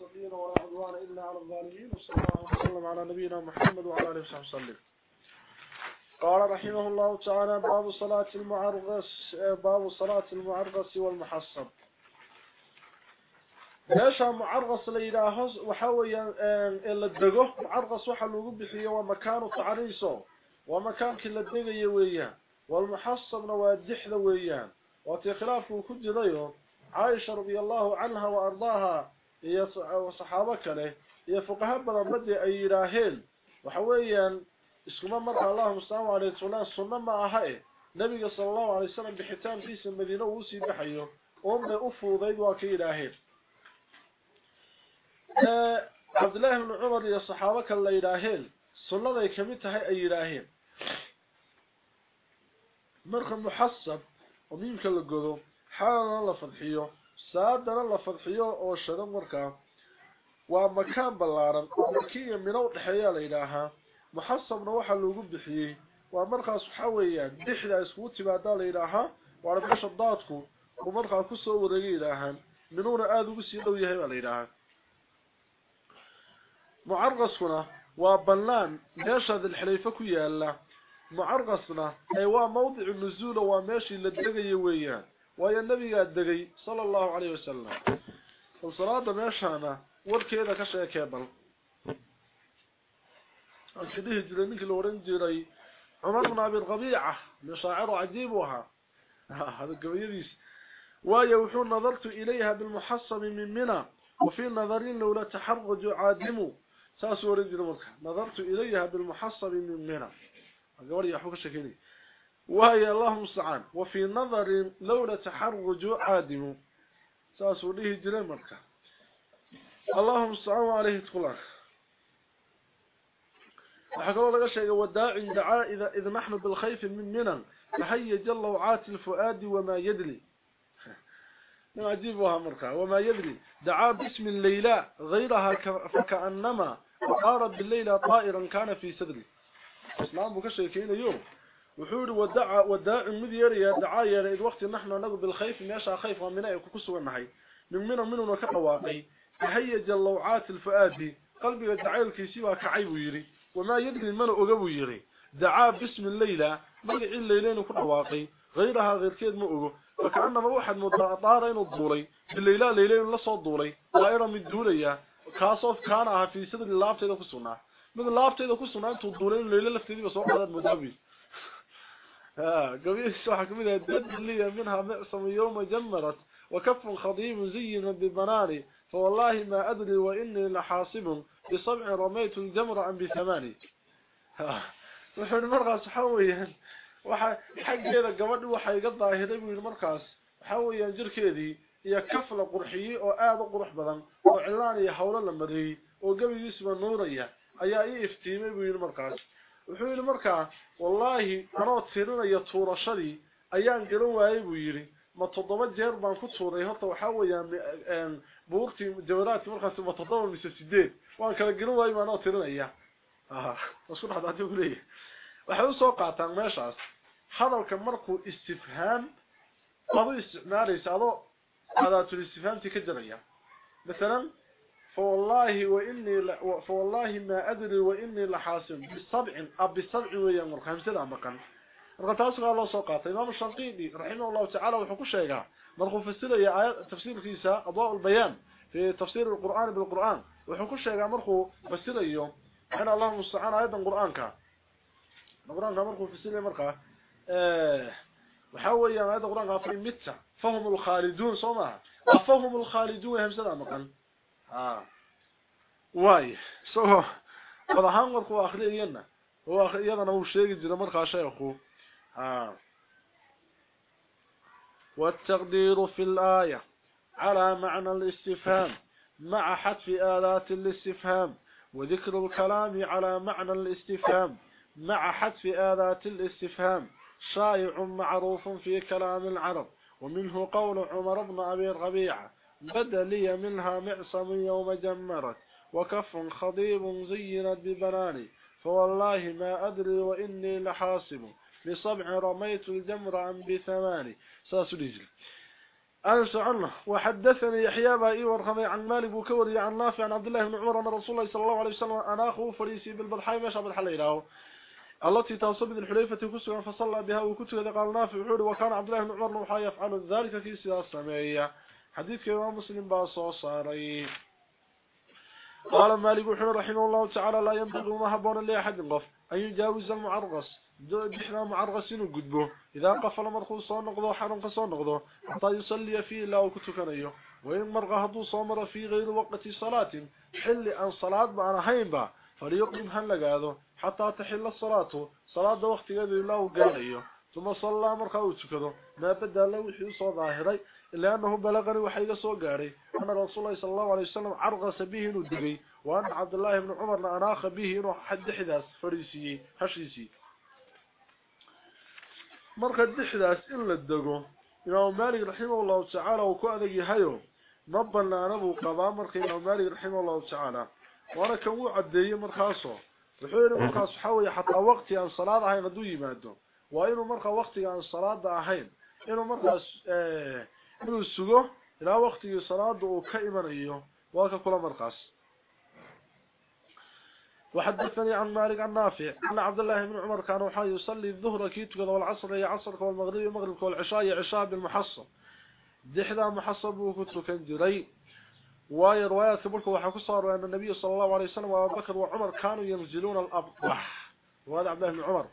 المتقين ولا عدوان إلا على الظالمين وصلى الله على نبينا محمد وعلى عليه وسلم. قال رحمه الله تعالى باب صلاة المعرغس باب صلاة المعرغس والمحصب ناشا معرغس ليلاه وحاوي إلا الدقه. معرغس وحل وقبه هو مكان تعريسه ومكان كل الدقه يويه والمحصب نواجح ذويه وتخلافه كجريه عائشة رضي الله عنها وأرضاها وصحابة كانه يفقها بربدي أي راهيل وحويا اسكما مرة الله مستعب عليه الصلاة صنع ما أهائه نبي صلى الله عليه وسلم بحتام فيس المدينة ووسي حيو أمنا أفو ضيد واكي راهيل عبد الله بن عمر يا صحابة كان لأي راهيل صنع ذي أي راهيل مرخ محصب وميمك اللي قدو حال الله فضحيه saadana la fadxiyo oo shadan markaa waa makaan ballaaran oo maki iyo mino udhexeeyaa la yidhaahaa muxasabna waxaa loogu bixiyey waa markaas waxaa weeyaan dixda iskugu timaadaa la yidhaahaa waana meesha daadku uu markaa kusoo wareega yidhaahaan minuuna aada ugu sii dhow yahay baa la yidhaahaa mucarqaskuna waa bannaan meesha dilxalayfe ku yaala mucarqasna ee waa mawdicu nuzuula waa meeshii la degayo weeyaan ويا النبي الدقي صلى الله عليه وسلم. فالصلاة ما يشعنا وركي إذا كشي كابل الكديه الجرميك الورنجي عمرنا بالغبيعة مشاعر عجيبها. هذا القبيع ديس ويا وحو نظرت إليها بالمحصم من منا وفي النظرين لو لا تحرج عادمو ساس ورنجي نظرت إليها بالمحصم من منا قبري يا حوك الشكيني وهي اللهم استعان وفي نظر لولا تحرج عادم. ساس ورده المرك اللهم استعان عليه تقلق وحكروا لك شيء. وداع دعاء إذا, إذا نحن بالخيف من منى فهيج اللوعات الفؤاد وما يدلي. عجيبها مركا وما يدري دعا باسم الليلى غيرها فكأنما أقارب بالليلى طائرا كان في صدري. إسلام بكشيكين يوم. وحور ودعا وداع مديريا دعا يا إذ وقت نحن نقول بالخيف ميشا خيف ومنا يكسوا النحي من منا منه كقواقي تهيج اللوعات الفؤاد. قلبي دعا الكيسي كعيب يري. وما يدري من أقبو يري. دعا باسم الليلى مقع الليلين كقواقي غيرها غير كيد ما فكأنما واحد مطار إنه الدولي بالليلة ليلين لصو الدولي غير من الدولية. كاسوف كانها في اللابت إذا كسونا من إذا كسونا أنتو الدولين الليلة لفتيني بصور هذا المدابي قبيش وحك منها الدنيا منها معصم يوم جمرت وكف خضيم زينا ببناري فوالله ما أدري وإني لحاصب بصبع رميت الجمرة عن بثماني. وحن مرغس حويا وحق إذا قمت وحي قضى هدب من مرغس حويا جرك إذي يكفل قرحي وآب قرح بذن وإعلاني حول المدري وقبي اسمه نوريا أي إيه إفتيمي من مرغس wuxuu yiri markaa wallahi anoo tirinayo tuurashadii ayaan garan waayay buu yiri ma toddoba jeer baan ku tuuray horta waxa weeyaan buurtii jawaraadkii markaas ma toddoba mise sideed waan kala garan waayay ma anoo tirinaya ah wasku dhaxdaatay u leeyahay waxay u soo qaataan meeshaas hadalka markuu istifhaam adu isticmaalaysa adoo adaatul istifhaamti ka jaraya مثلا فوالله وإني ل... فوالله ما أدري وإني لحاسب. بسبع أب بسبع ويا مرخمسدا مقن رغتاس قال الله سو قاطay إمام الشنقيطي رحمه الله تعالى وحو كشيغا مرخو فسريا ايات تفسير كيسا اضواء البيان في تفسير القرآن بالقرآن. وحو كشيغا مرخو فسريو أنا الله مستعان أيضا قرآنك. القرآن مرخو فسريا مرخا waxa weeyaan ayada quraanka afar mitta fahum al-khalidun soma fahum al-khalidun hamsada maqan ah way so wadahan markuu akhriyayna oo akhriyadana uu sheegi jira markaa sheekhu ah والتقدير في الآية على معنى الاستفهام مع حذف آلات الاستفهام وذكر الكلام على معنى الاستفهام مع حذف آلات الاستفهام شائع معروف في كلام العرب ومنه قول عمر بن أبي الربيعة بدا لي منها معصم يوم جمرت وكف خضيب زينت ببناني. فوالله ما أدري وإني لحاسب بصبع رميت الجمر عن بثماني. ساس رجل أنسى عنه وحدثني يحيى بائي ورخمي عن مالك وكوري عن نافع عن عبد الله بن عمر أن رسول الله صلى الله عليه وسلم أنا أخوه فريسي بالبضحاي ماشى بالحل إله التي توصل بالحليفة كسوة فصلى بها وكتب قال نافع وكان عبد الله بن عمر نوحا يفعل ذلك في سياسة السمائية حديث كما مسلم باصو صاري قال مالك وحور رحمه الله تعالى لا ينبغي ما هبون لأحد قف. أن يجاوز المعرغس بحنا معرغسين وقدبه إذا قفل مرخوص صار نقضه حرم صار نقضه حتى يصلي فيه الله وكتكنيه وإن مرغى هدو صامر في غير وقت صلاة. حل أن صلاة معنا هينبا فليقيم هلقاده حتى تحل الصلاة. صلاة وقت يدي الله قاليه ثم صلى مرخى وتكده ما بدا له وحي صو ظاهري. لأنه بلغني وحي لا سو غاري أن رسول الله صلى الله عليه وسلم عرق سبيه ودغي وأن عبد الله بن عمر لاراخ به روح حد حداس فريسي هشيسي. مرخ حد حداس إلا دغو يوم مالك رحمه الله تعالى وكو ادغ يهايو ضبنا ربو قضا مرخ يوم مالك رحمه الله تعالى. وأنا كو عديه مرخاصو وحين مرخاص حوي حتى وقتي ان صلاة هي غدو يمادو وإنه مرخ وقتي ان صلاة هين إنه مرخص آه، inuu sugo ilaa waqtigii salaada uu ka imanayo waa ka kula وحدثني عن مالك عن نافع أن عبد الله بن عمر كان وحا يصلي الظهر كيتك والعصر يا عصر والمغرب المغرب والعشاء عشاء بالمحصب دحدا محصب وكتو كان جري واي روايات كبلك وحا كصار أن النبي صلى الله عليه وسلم وأبو بكر وعمر كانوا ينزلون الأبطح وهذا عبد الله بن عمر.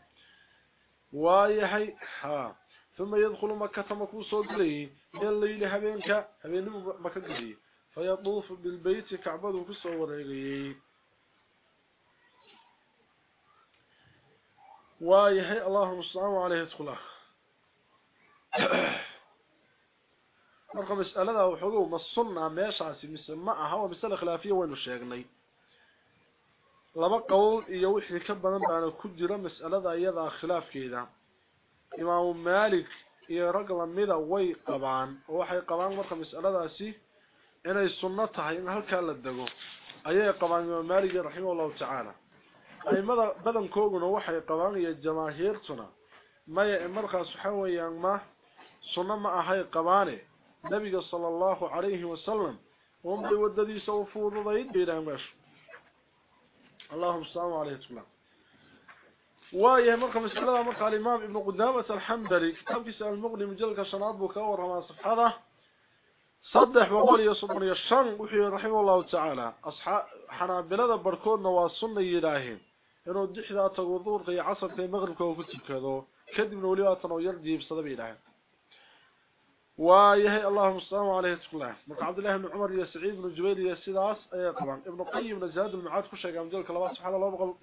واي هي ها. ثم يدخل مكة مكو صوت لي الليل حبينك حبين مكة دي فيطوف بالبيت كعبد كصور لي ويهي اللهم السلام عليه ادخله. مرقب اسأل هذا وحلو ما الصنع ماشا سمسا معها ومسا خلافية وين الشيغني. لما قول ايو احي كبنا معنا كدرا مسألة أيضا خلاف كيدا. Imaamu maalik iyo rag lamida way qabaan oo waxay qabaan marka mas'aladaasi inay sunno tahay in halkaa la dego ayay qabaan imaamu maalik raximahullahu tacaala aimada badankooguna waxay qabaan iyo jamaahiirtuna maya markaas waxa weeyaan ma sunno ma ahay qabaane nabiga sala allahu calayhi wasalam unbay wadadiisa u fuududayd bay yidhahan meesha allahuma salaamu caleyh tula وايه مرقم السلامه مرق الإمام ابن قدامة. الحمد لله. كتاب في سال المغني مجل كشناد بو كور على صفحه صدح وقول يا صبر يا شان وحي رحمه الله تعالى. اصحى حنابلده بركودنا وا سنه يراهين إنه دخدا تغدور قي عصر في المغرب كو كتكدو كدبن ولي واتنو يرديب سبب يراهين ويهي اللهم السلام عليه وتقول الله عبد الله بن عمر يا سعيد بن جبير يا الجبيل اي طبعا. ابن قيم نجاد المعاد كل شيء قام جلك الله سبحانه الله بقل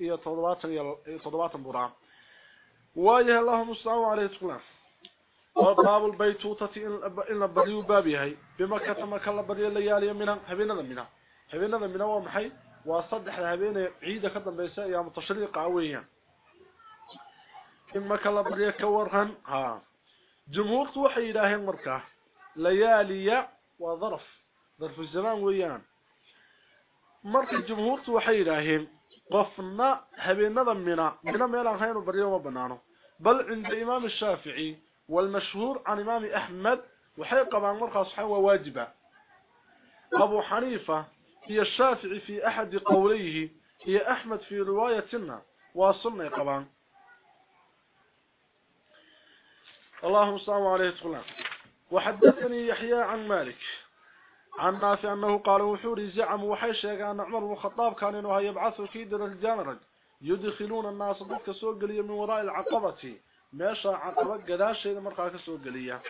تضبات براء ويهي اللهم السلام عليه وتقول الله وطاب البيت وطتي إن البريو بابيهي. بما كتما كلا بري الليالي منها. هبين ذا منها. هبين ذا منها ومحي. وصدح بين عيدة خدم بيساء يا متشريق عويا. بما كلا بري كورهم ها. جمهور توحي إلهي مركة ليالي وظرف ظرف. الزمان ويان. مركة جمهور توحي إلهي. قفنا هبيننا منها منها ميلا خير بريو وبنانو بل عند إمام الشافعي والمشهور عن إمام أحمد وحيق عن مرقى صحيح وواجبة. أبو حنيفة هي الشافعي في أحد قوليه. هي أحمد في روايتنا واصلنا قبان. اللهم صلى عليه وسلم. وحدثني يحيى عن مالك. عن نافع أنه قال وحوري زعم وحيشيك أن عمر وخطاب كان إنه في در الجانرج يدخلون الناس بك سوق لي من وراء العقبة. ماشا عقبك قداشي لمرقاك سوق لي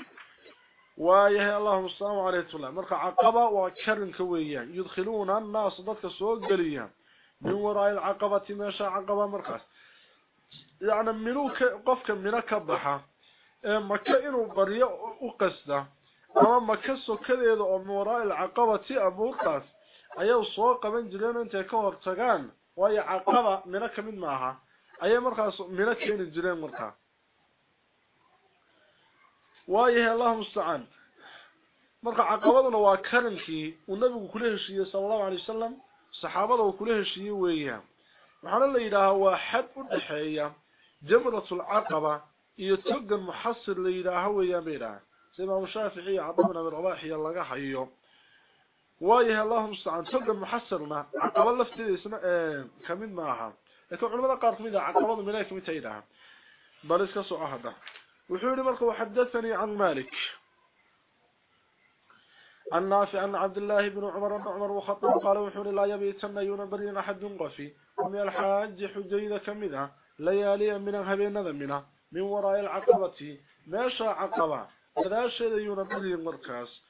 وايه اللهم السلام عليه الصلاه والسلام عقبة وكرن كوية. يدخلون الناس دك سوق دليا من وراء العقبة ما شاء عقبة مرخص يعني ملوك قفكم من ركبها maka inuu baryo u qasda ama maka sokadeeda oo min waraa'i alcaqabati abuurkaas ayay soo qaban jireen intay ka hortagaan waayo caqaba mino ka mid maaha ayay markaas mino keeni jireen markaa waayahay allahu mustacaan marka caqabaduna waa karankii uu nabigu kula heshiiyey sala allahu alay wasalam saxaabada uu kula heshiiyey weeyaan waxaana la yidhaahaa waa xad u dhexeeya jamratul caqaba la yidhaaho weeyaan bay yidhaha سيما الشافعي عطبنا من رباحي لغا حيو وايه اللهم استعان تلقى محسرنا عقب لفتي اسمه كمين معها لكن علماء قال كمين عقبض ملاك كمين تيدها بل اسكا سعهده وحوري مركو وحدثني عن مالك عن نافع عن عبد الله بن عمر بن عمر وخطب قال لا يبيتن ينبرين أحد قفي ومن الحاج حجيدة كمدها ليالي من هبين ذمنا من وراء العقبة. ماشا عقبة. ولا شيء ينبلي المركز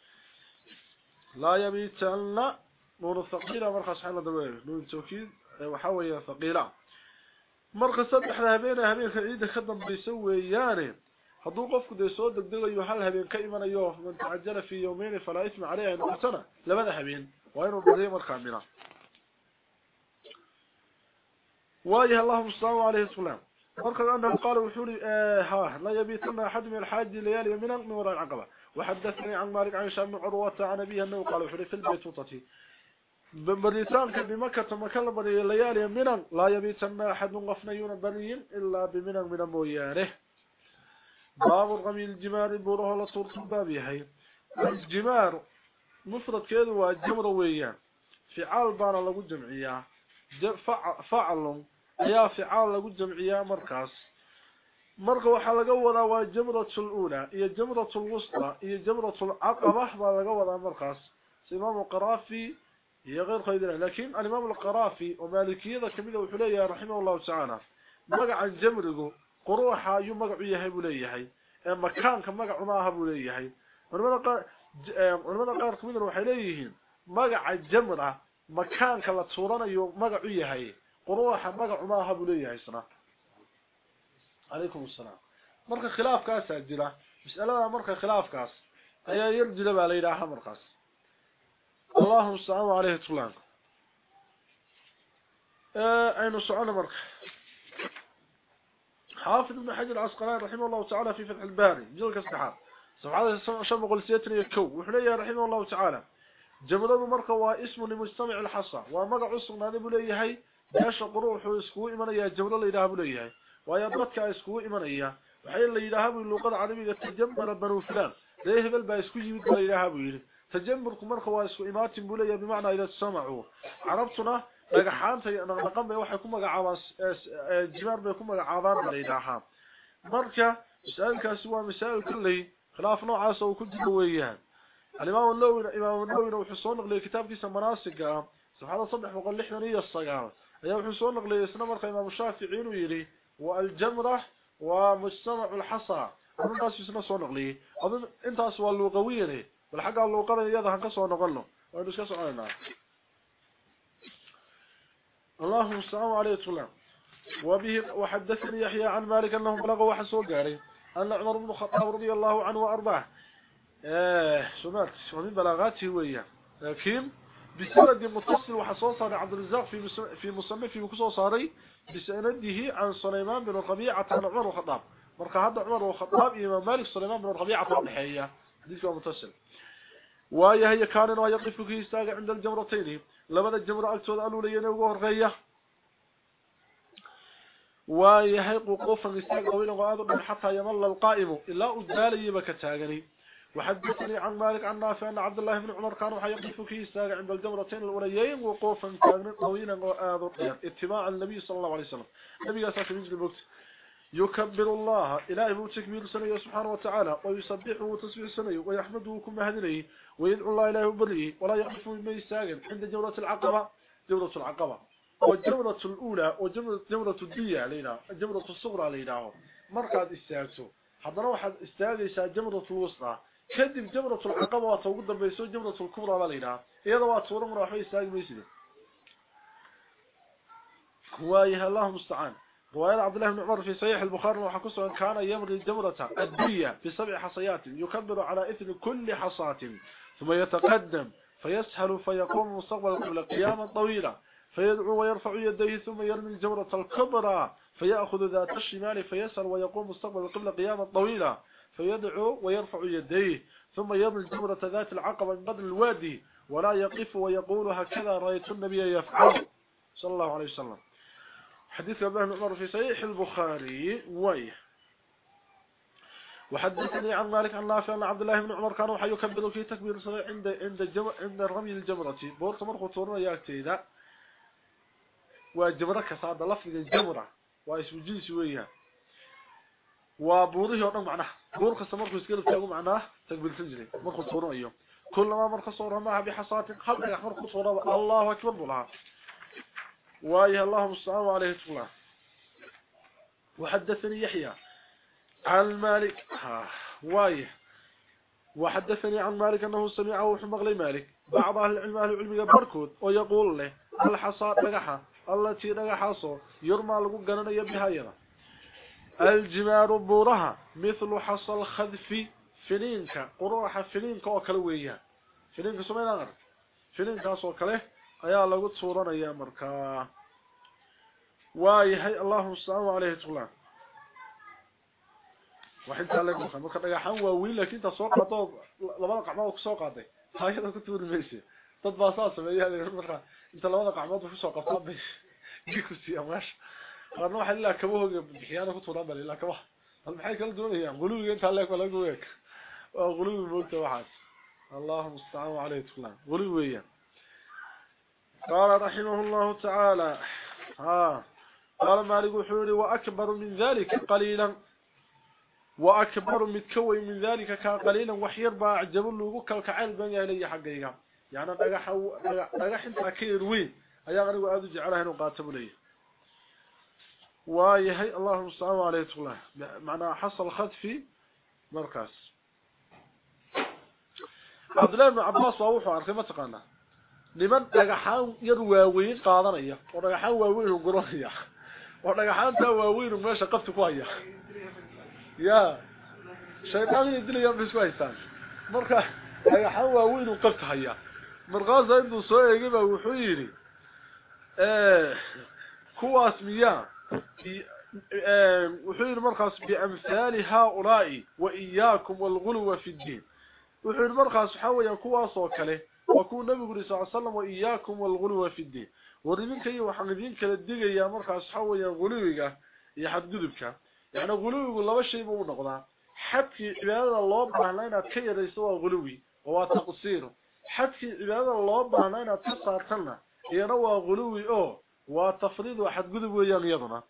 لا يبيت أن نور الثقيلة مركز حالة دوير. نور التوكيد. أيوة، وحوية ثقيلة. مركز سبح لهبين أهبين فعيدة خدم بيسوي ياني هذو قفك دي صودك دي يحل هبين كيما أيوه من تعجل في يومين فلا يسمع عليها إن أحسنة لماذا هبين؟ وين الرزيم الكاملة واجه اللهم صلى الله عليه وسلم annahu qaala wuxuu uri ha la yabitana axad min alxaaji layaali mina min wara alcaqaba وحدثني عن مالك عن هشام بن عروة عن أبيه أنه قال وحري في البيتوتة بريتانك بمكة مكان بري ليالي منا لا يبيتن أحد غفنيون بريين إلا بمنا من مويانه باب الغمي الجمار بوره لا صورت باب يحي الجمار مفرد waa jamr weeyaan fi'al baana lagu jamciyaa fa'al ayaa fi'al lagu jamciyaa markaas marka waxa laga wadaa waa jamratul ula iyo jamratul wusta iyo jamratul aqaba baa laga wadaa markaas imam qarafi iyo غير خير لكن الامام القرافي ومالكيه كميده wuxuu leeyahay rahimahullahu ta'ala magaca jamrigu quruuxa ayuu magacu yahay buu leeyahay ee makaanka magacu ma aha buu leeyahay culimada qaar culimada qaar kamid waxay leeyihiin magaca jamra makaanka la tuuranayo magacu yahay ma aha buu leeyahay isna alaykum asalaam marka khilaafkaas jira mas'alada marka khilaafkaas ayaa yar jira baa leeyahay markaas اللهم صل عليه وسلم أين سؤال مركه حافظ ابن حجر العسقلاني رحمه الله تعالى في فتح الباري. جلك الصحاب صفحة شمق قلسيتني يكو. وحليا رحمه الله تعالى. جمرة مركة واسم لمجتمع الحصى ومقع باش قروح اسكو أمان ايا جمله ليداه بوليه ويا دبتك اسكو أمان ايا وحي ليداه بو لوقد عربي تجمبر برو فلان ليه بل باسكو جيبت ليداه بو تجمبر كمر خواس امات بوليه بمعنى اذا تسمعوا عربتنا مغحانت أنا نقم بي وحي كوما غعاباس جمار بي كوما غعابار ليداه مركا سالك سوا مثال كلي خلاف نوع عاصا وكل جويان الامام النووي امام النووي وحصون لكتاب في سمراسق سبحان الله صدح وقال لحنا ني الصقام ayaa wuxuu soo naqliyay isna marka imam shaafici inuu yiri wa al-jamra wa mujtama' al-hasa arrintaas isna soo naqliyay adun intaas waa luqawiyane bal xaga luqada iyada han ka soo noqono waa iska soconaa اللهم السلام عليه وسلم وبه وحدثني يحيى عن مالك أنه بلغ وحسو قاري أن عمر بن الخطاب رضي الله عنه وأرضاه آه سمعت ومن بلاغاته وياه لكن بسند متصل وحصو صار عبد الرزاق في في مصنف وكسو صاري بسنده عن سليمان بن ربيعة عن عمر الخطاب مركا هذا عمر الخطاب إمام مالك سليمان بن ربيعة الحية حديث متصل. وهي هي كان يقف في استاغ عند الجمرتين. aluulayeen ugu horeeya waayahay ququufan istaag qawilan oo aad u dhan xataa yamalla alqaa'imu ilaa uu daalayaba ka taagani وحدثني عن مالك عن نافع أن عبد الله بن عمر كان يقف في ساق عند الجمرتين الأوليين وقوفا كان طويلا وآذر. اتباع النبي صلى الله عليه وسلم. النبي الله عليه وسلم يكبر الله إلهي بو تكبير سنة سبحانه وتعالى ويسبحه تسبيح سنة ويحمده كما هدنه ويدعو الله إلهي بريه ولا يقف من يستاغن. عند جورة العقبة جورة العقبة. والجورة الأولى وجورة الدية علينا الجورة الصغرى علينا. مركز استاغسو. حضر واحد استاغيسا جمرة الوسطى. كذب جمرة العقبة وتوقد بيسو جمرة الكبرى علينا إذا واتورا مراحوا يستاغ ميسيدي هوايها الله مستعان رواية عبد الله بن عمر في صحيح البخاري وحكس أن كان يمري الجمرة الدية بسبع حصيات يكبر على إثر كل حصاة ثم يتقدم فيسهل فيقوم مستقبل قبل قياما طويلة فيدعو ويرفع يديه ثم يرمي الجمرة الكبرى فيأخذ ذات الشمال فيسهل ويقوم مستقبل قبل قياما طويلة فيدعو ويرفع يديه ثم يرمي الجمرة ذات العقبة من قدر الوادي ولا يقف ويقول هكذا رأيت النبي يفعل. صلى الله عليه وسلم. حديث ابن عمر في صحيح البخاري وي وحدثني عن مالك عن نافع أن عبد الله بن عمر كانوا حي يكبر في تكبير صغير عند عند جمر عند رمي الجمرة. بورت مرخو تورنا ياكتيدا وجمرة كصاد لفظ الجمرة. واسم جنس ويا وبوضيه ودن بور كسا مرخو اسكيل تاغو معناه تكبير سنجري مرخو تورنا ايو كلما مرخو صورها معها بحصات خلق مرخو صورها الله اكبر بلها وايه الله مستعان عليه الله وحدثني يحيى عن مالك وايه وحدثني عن مالك أنه سمعه وحمغ مالك بعض أهل العلم أهل العلم بركود ويقول له الحصى نجحة التي نجحصه يرمى لقو قننا يبهاينا الجمار بورها مثل حصى الخذف فنينك قروح فنينك وكلوية فنينك سمينا غير فنينك وكله ayaa lagu tuuranaya markaa waayahay allahumma salaamu alayhi tuqlan waxay taale ku marka dhagaxan waa wiil laakiin ta soo qaado labada qacmood ku soo qaaday hayada ku tuurimaysa dad baa saa sameeyay marka inta labada qacmood ku soo qabtaa bay ku si amash qarno waxa ilaa kaba hooga bixiyana ku tuuran bal ilaa kaba hal maxay kala doonayaan qulubiga inta leek wala goweek waa qulubi moogta waxaas allahumma salaamu alayhi tuqlan qulubi weeyaan قال رحمه الله تعالى ها قال مالك حوري وأكبر من ذلك قليلا وأكبر متكوي من ذلك كان قليلا وحير با عجب له كالكعال بني إلي حقيقة يعني دغح دغح انت كير وين ayaa anigu aad u jecelahay inuu qaato bulay macna hasal khadfi markaas Abdullah ibn Abbas waa wuxuu arkay ma taqaanaa niman dhagaxaan yar waaweyn qaadanaya oo dhagaxaan waaweyn u guranaya oo dhagaxaanta waaweyn meesha qabti ku haya ya shaytaan idilaya bisku haystaan marka dhagaxaan waaweyn u qabti haya markaas inuu soo eegay baa wuxuu yiri ee kuwaas miya wa iyyakum wal ghulwa fi ad-din wuxuu yiri markaas waxa weeyaan kuwaas oo kale وكون النبي صلى الله عليه وسلم وإياكم والغلو في الدين. ورمينك إيه وحقدين كلا الدقيا مركز حويا غلويك يحد قدبك. يعني غلويك لما شيء بو نقضا حتى عبادة الله بعنانا كي ريسوا غلوي هو تقصيره. حتى عبادة الله بعنانا تسارتنا ينوى غلوي أو وتفريد واحد قدب ويان يضنا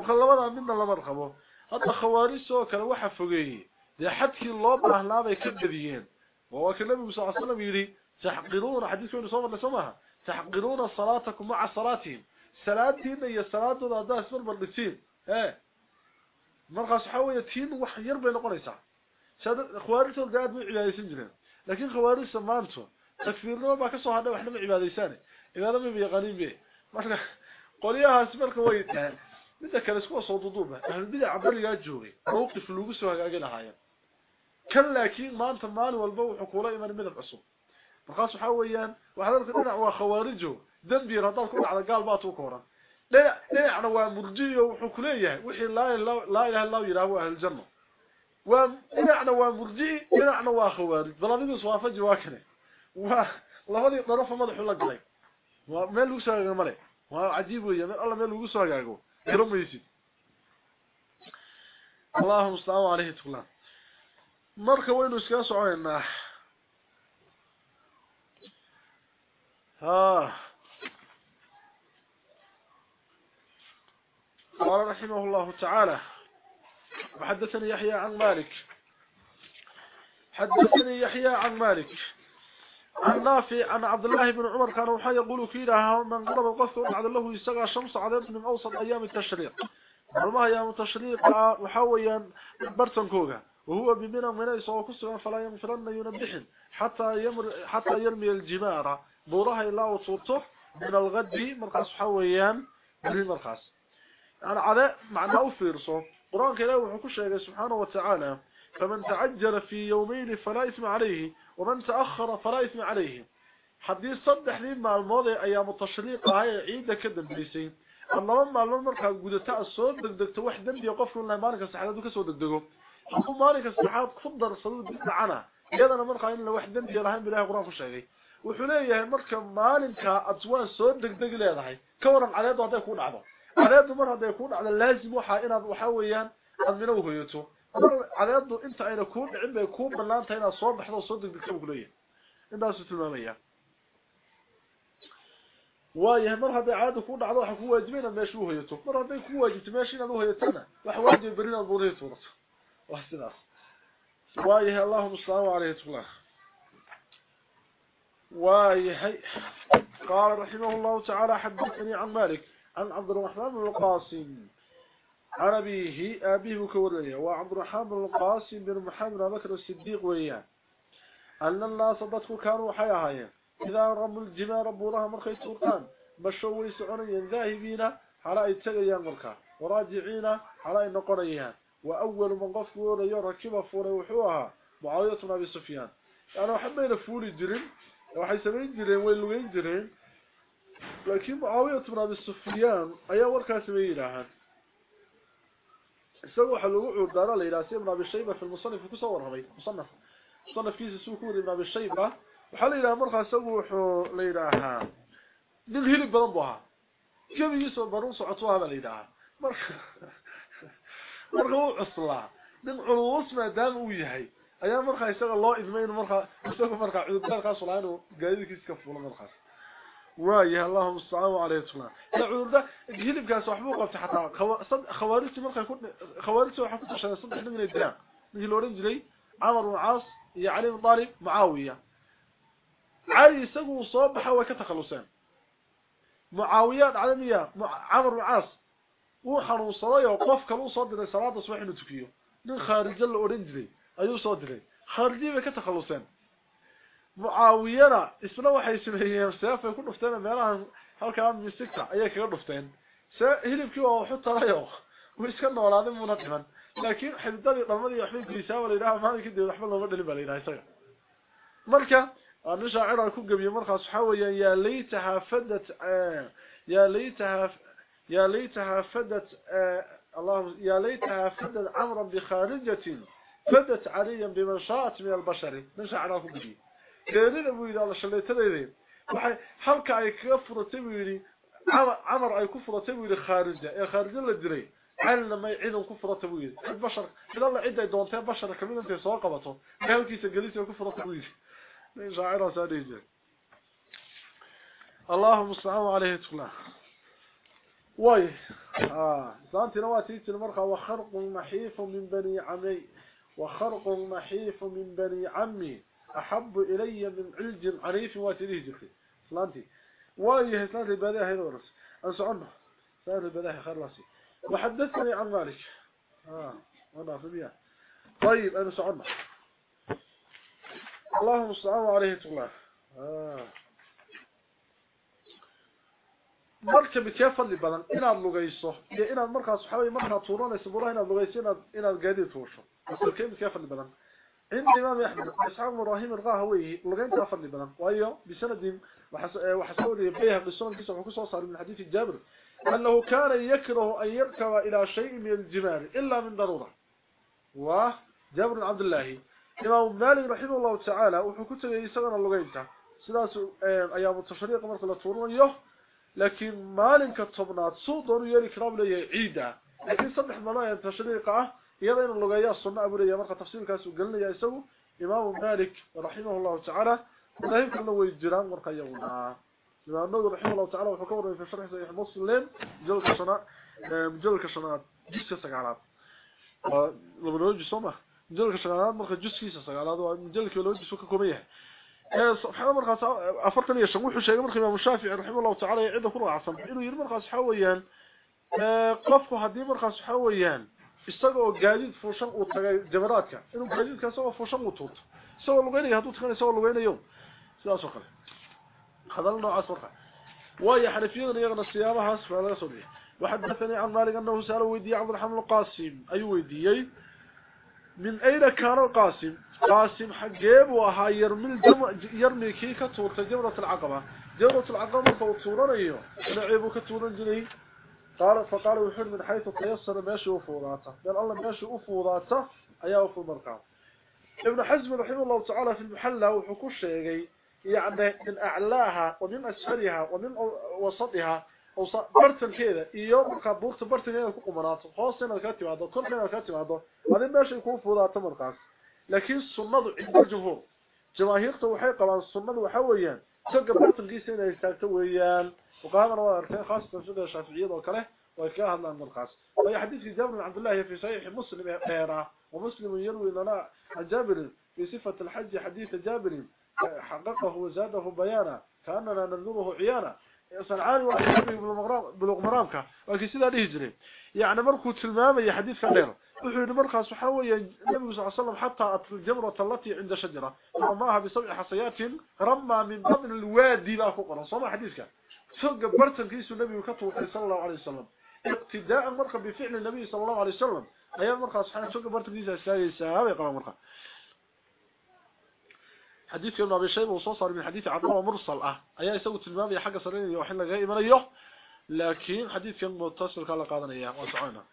وخلوانا منا لما رخبه هذا سوى كلا وحا فقيه دي حتى الله بعنانا بيكبديين وهو كان النبي صلى الله عليه وسلم يري تحقرون حديث وين صوم لسمها تحقرون صلاتكم مع صلاتهم صلاتهم هي صلاه ذا اسمر بالدين ها مرخص wax yar bay noqonaysaa. Sad khawaarijtu gaad way ciyaaysan jireen. Laakiin khawaarij samaanto takfiirnimo ba ka soo hadhay waxna ma cibaadaysan ibaada ma yaqaaniin be marka qoliyahaas marka way dhahan midda kale isku soo duduba ahlu bid'a abaliga joogay mowqif lagu soo hagaagay lahaayeen kan laakiin maanta maalin walba wuxuu kula iman midab cusub markaas waxa weeyaan waxa dadka dhinac waa khawaarijo dambi radal ku dhacda gaal baa tuu kooran dhinac dhinacna waa murjiyo wuxuu ku leeyahay wixii laa laa ilaha illa yiraahdo ahl janna waa dhinacna waa murji dhinacna waa khawaarij baladiisu waafaji waa kale waa labadii daraf madaxu la galay meel lagu soo hagaago male waa cajiib weeyaan alla meel lagu soo hagaago garomaysid اللهم صل عليه وسلم marka waynu iska soconaynaa ها قال رحمه الله تعالى وحدثني يحيى عن مالك حدثني يحيى عن مالك عن نافع عن عبد الله بن عمر كان وحا يقول كيرها من قرب القصد وعد الله يستغى الشمس عدد من أوسط أيام التشريق. ورمها أيام التشريق وحاويا برتن كوغا. وهو بمنا من يسوى كسرا فلا ينفرن ينبحن. حتى يمر حتى يرمي الجمارة بورها إلا وصورته من الغد مرقص حويان من مرقص يعني على معنى أفيرسه قرآن كلا وحكو الشيء سبحانه وتعالى فمن تعجل في يومين فلا إثم عليه. ومن تأخر فلا إثم عليه. حديث صدح لي مع الماضي أيام التشريق هاي عيدة كده بليسين الله ما الله مركا قدتا الصوت دقدقت واحد دم يقف لنا مالك السحادة كسو دقدقه حقو مالك السحاد فضل الصدود بالعنا يدنا مركا إن واحد دم يلهان بالله قرآن كشيء wuxuu leeyahay marka maalinka adwaan soo degdeg leedahay ka waran caleedu haday ku dhacdo caleedu mar haday ku dhacdo laazim waxa inaad waxa weeyaan aad عليه ضو انت عين يكون عيب يكون بلانت هنا صوب بحضر صدق بالكم كليه انت اسف الماميه وايه مره بعاد يكون دعوه حق واجبين ما شو هي تو. مره بده يكون واجب تمشي له هي تنا راح واجب برنا البوري تورط واحسن وايه الله مستعان عليه تولا وايه قال رحمه الله تعالى حدثني عن مالك عن عبد الرحمن بن القاسم. القاسم عن أبيه كوريا وعبد الرحمن بن القاسم بن محمد بكر الصديق وياه. أن الناس ضدك كانوا حياها إذا رموا الجمال ربوا لها مرخي سلطان مشوا يسعونيا ذاهبين على التغيان مركا وراجعين على النقريان وأول من قفوا يركب فوري وحوها معاوية بن أبي سفيان. أنا حبينا فوري جرين waxay sameyn jireen way lugeyn jireen laakiin muawiya ibn abi sufyan ayaa warkaas way سوى حلوة ودار لا يرا سيبنا بشيبه في المصنف كسو ورهبي مصنف مصنف كيس سوكور ابن بشيبه وحل إلى مرخا سوى وحو لا يراها دل هيل بدن بوها كم يسو بروس عطوها لا يراها مرخا مرخا أصلا دل علوس ما دام هو يحي ايا مرخا اسا لو ادمين مرخا اسا مرخا عود دار خاصو لأنه قايد كيس كفول مرخا وايه اللهم صل على عليه وسلم لعوده هيلب كان صحبوه قبل حتى خوارجتي ما كان خوارجتي وحا كنت عشان صدق من الدين مثل اورنج لي عمر وعاص يا علي الضارب معاويه علي سقوا صبحه وكتخلصان معاويه علميه عمر وعاص وحر صلاه وقف كانوا صدق صلاه الصبح انه من خارج الاورنج لي ايو صدق خارجي وكتخلصان mucaawiyana isna waxay sameeyeen seefay ku dhufteen meelahan halkaa misigta ayay kaga dhufteen hilibkii waa waxu tarayo wuu iska noolaaday muuna dhiman laakiin xididadii dhalmadii waxbay geysaa la yidhaha maalinka dib waxba looma dhalin baa la yidhaha isaga marka nin shaacira ku gabiye markaas waxaa weeyaan yaa laytaha fadat yaa laytaha yaa laytaha fadat اللهم يا ليتها فدت عمرا بخارجة فدت عليا بمن شاءت من البشر من شعراكم به كذلك أبو إلي على شليت الأيدين حلقة أي كفرة تبيني عمر أي كفرة تبيني خارجة يا خارجة اللي دري حالنا ما يعيدهم كفرة تبيني البشر إذا الله عدى يدون تيه بشر كمين أنت سواقبته كذلك يسجليت يا كفرة تبيني شاعرة سعيدة اللهم السلام عليه تقلع واي زانت نواتي تلمرخة وخرق محيف من بني عمي وخرق محيف من بني عمي احب الي من علج عنيف واتليه جفي سلانتي واي سلانتي بدايه هنا ورس اسعنا سلانتي بدايه خلصي وحدثني عن مالك آه وأنا في بيها طيب انا سعنا اللهم صل عليه وسلم آه marka ka fadli badan inaad lugayso iyo inaad markaas waxa weey marka tuuranayso buraha inaad lugayso inaad inaad gaadiid tuusho marka ka fadli badan عند إمام أحمد إسحاق إبراهيم الغاهوي. لغين تفضل بدن وأيه بسند وحسوري بيها بالسنة كسر وكسر صار من حديث الجابر أنه كان يكره أن يركب إلى شيء من الجمال إلا من ضرورة. وجابر عبد الله. إمام مالك رحمه الله تعالى وحكوته يسغن اللغين تا. سلاس أيام التشريق مرة لطورون أيه لكن مالك الطبنات يلي كرام لي عيدة لكن صدح ملايا التشريق يدين اللغاية الصنع أبريا مرقى تفصيل كاسو قلنا يا إسو إمام مالك رحمه الله تعالى ونهيب كنو الجيران مرقى يونا إمام نوذ رحمه الله تعالى وفكوره في شرح سيح مصلين جل كشناء جل كشناء جسكة سكالات لما نوجه سوما جل كشناء مرقى جسكة سكالات ومجل كولوجه سوكة كومية سبحان الله مرقى أفرتني يا شموح وشيء مرقى إمام الشافع رحمه الله تعالى يعيد كله عصم إنه يرمرقى سحويا قفه هذه مرقى سحويا isagoo gaadiid fuushan uu tagay jabaraadka inuu gaadiidka isagoo fuushan uu tuurto isagoo lugeynayo hadduu tagay isagoo lugeynayo sidaas oo kale hadal noocaas marka waayo xanafiyadana iyagana siyaabahaas waa laga soo dhigay وحدثني عن مالك أنه سأل ويدي عبد الرحمن القاسم أي ويدي من أين كان القاسم قاسم حقيب وها يرمي الجمع يرمي كي كتورة جمرة العقبة جمرة العقبة فوتورنا أيوه نعيبو كتورا جنيه قال فقال وحر من حيث تيسر ماشي وفوضاته. قال الله ماشي وفوضاته أياه في المركب ابن حزم رحمه الله تعالى في المحلة وحكو الشيقي يعني من أعلاها ومن أسفلها ومن وسطها برتن كده. إيوه مركب بوقت برتن هنا كوكو مناطق خاصة هنا الكاتب هذا كل هنا الكاتب هذا وهذا ماشي يكون فوضاته مركب لكن السنة عند الجهور جماهيرته وحيقة عن السنة وحويا تلقى برتن قيسين يستاكتويا وقامنا واركان خاصة في الشافعية وكله وكان هذا المرقص وهي حديث جابر بن عبد الله في صحيح مسلم غيره ومسلم يروي لنا عن جابر في صفة الحج حديث جابر حققه وزاده بيانا كأننا ننظره عيانا. صنعان واحد بلغ مرامك ولكن سيدا ليه جري يعني مركو تلمام يا حديث كبير وحين مرقص وحاوي النبي صلى الله عليه وسلم حتى الجمرة التي عند شجرة. رماها بسبع حصيات رمى من ضمن الوادي لا فوق صنع حديثك. سوق برتنكيسو النبي كتوحي صلى الله عليه وسلم. اقتداء مرقى بفعل النبي صلى الله عليه وسلم. أيام مرقى سبحانه سوق برتنكيسو السادسة هذا يقرأ مرقى حديث ابن أبي شيبة وصوصر من حديث عطاء مرسل. آه ايا يسوي تلمامي حق سرين وحين لغا ايمانيو لكن حديث كان متصل كلا قادنيا وسعنا.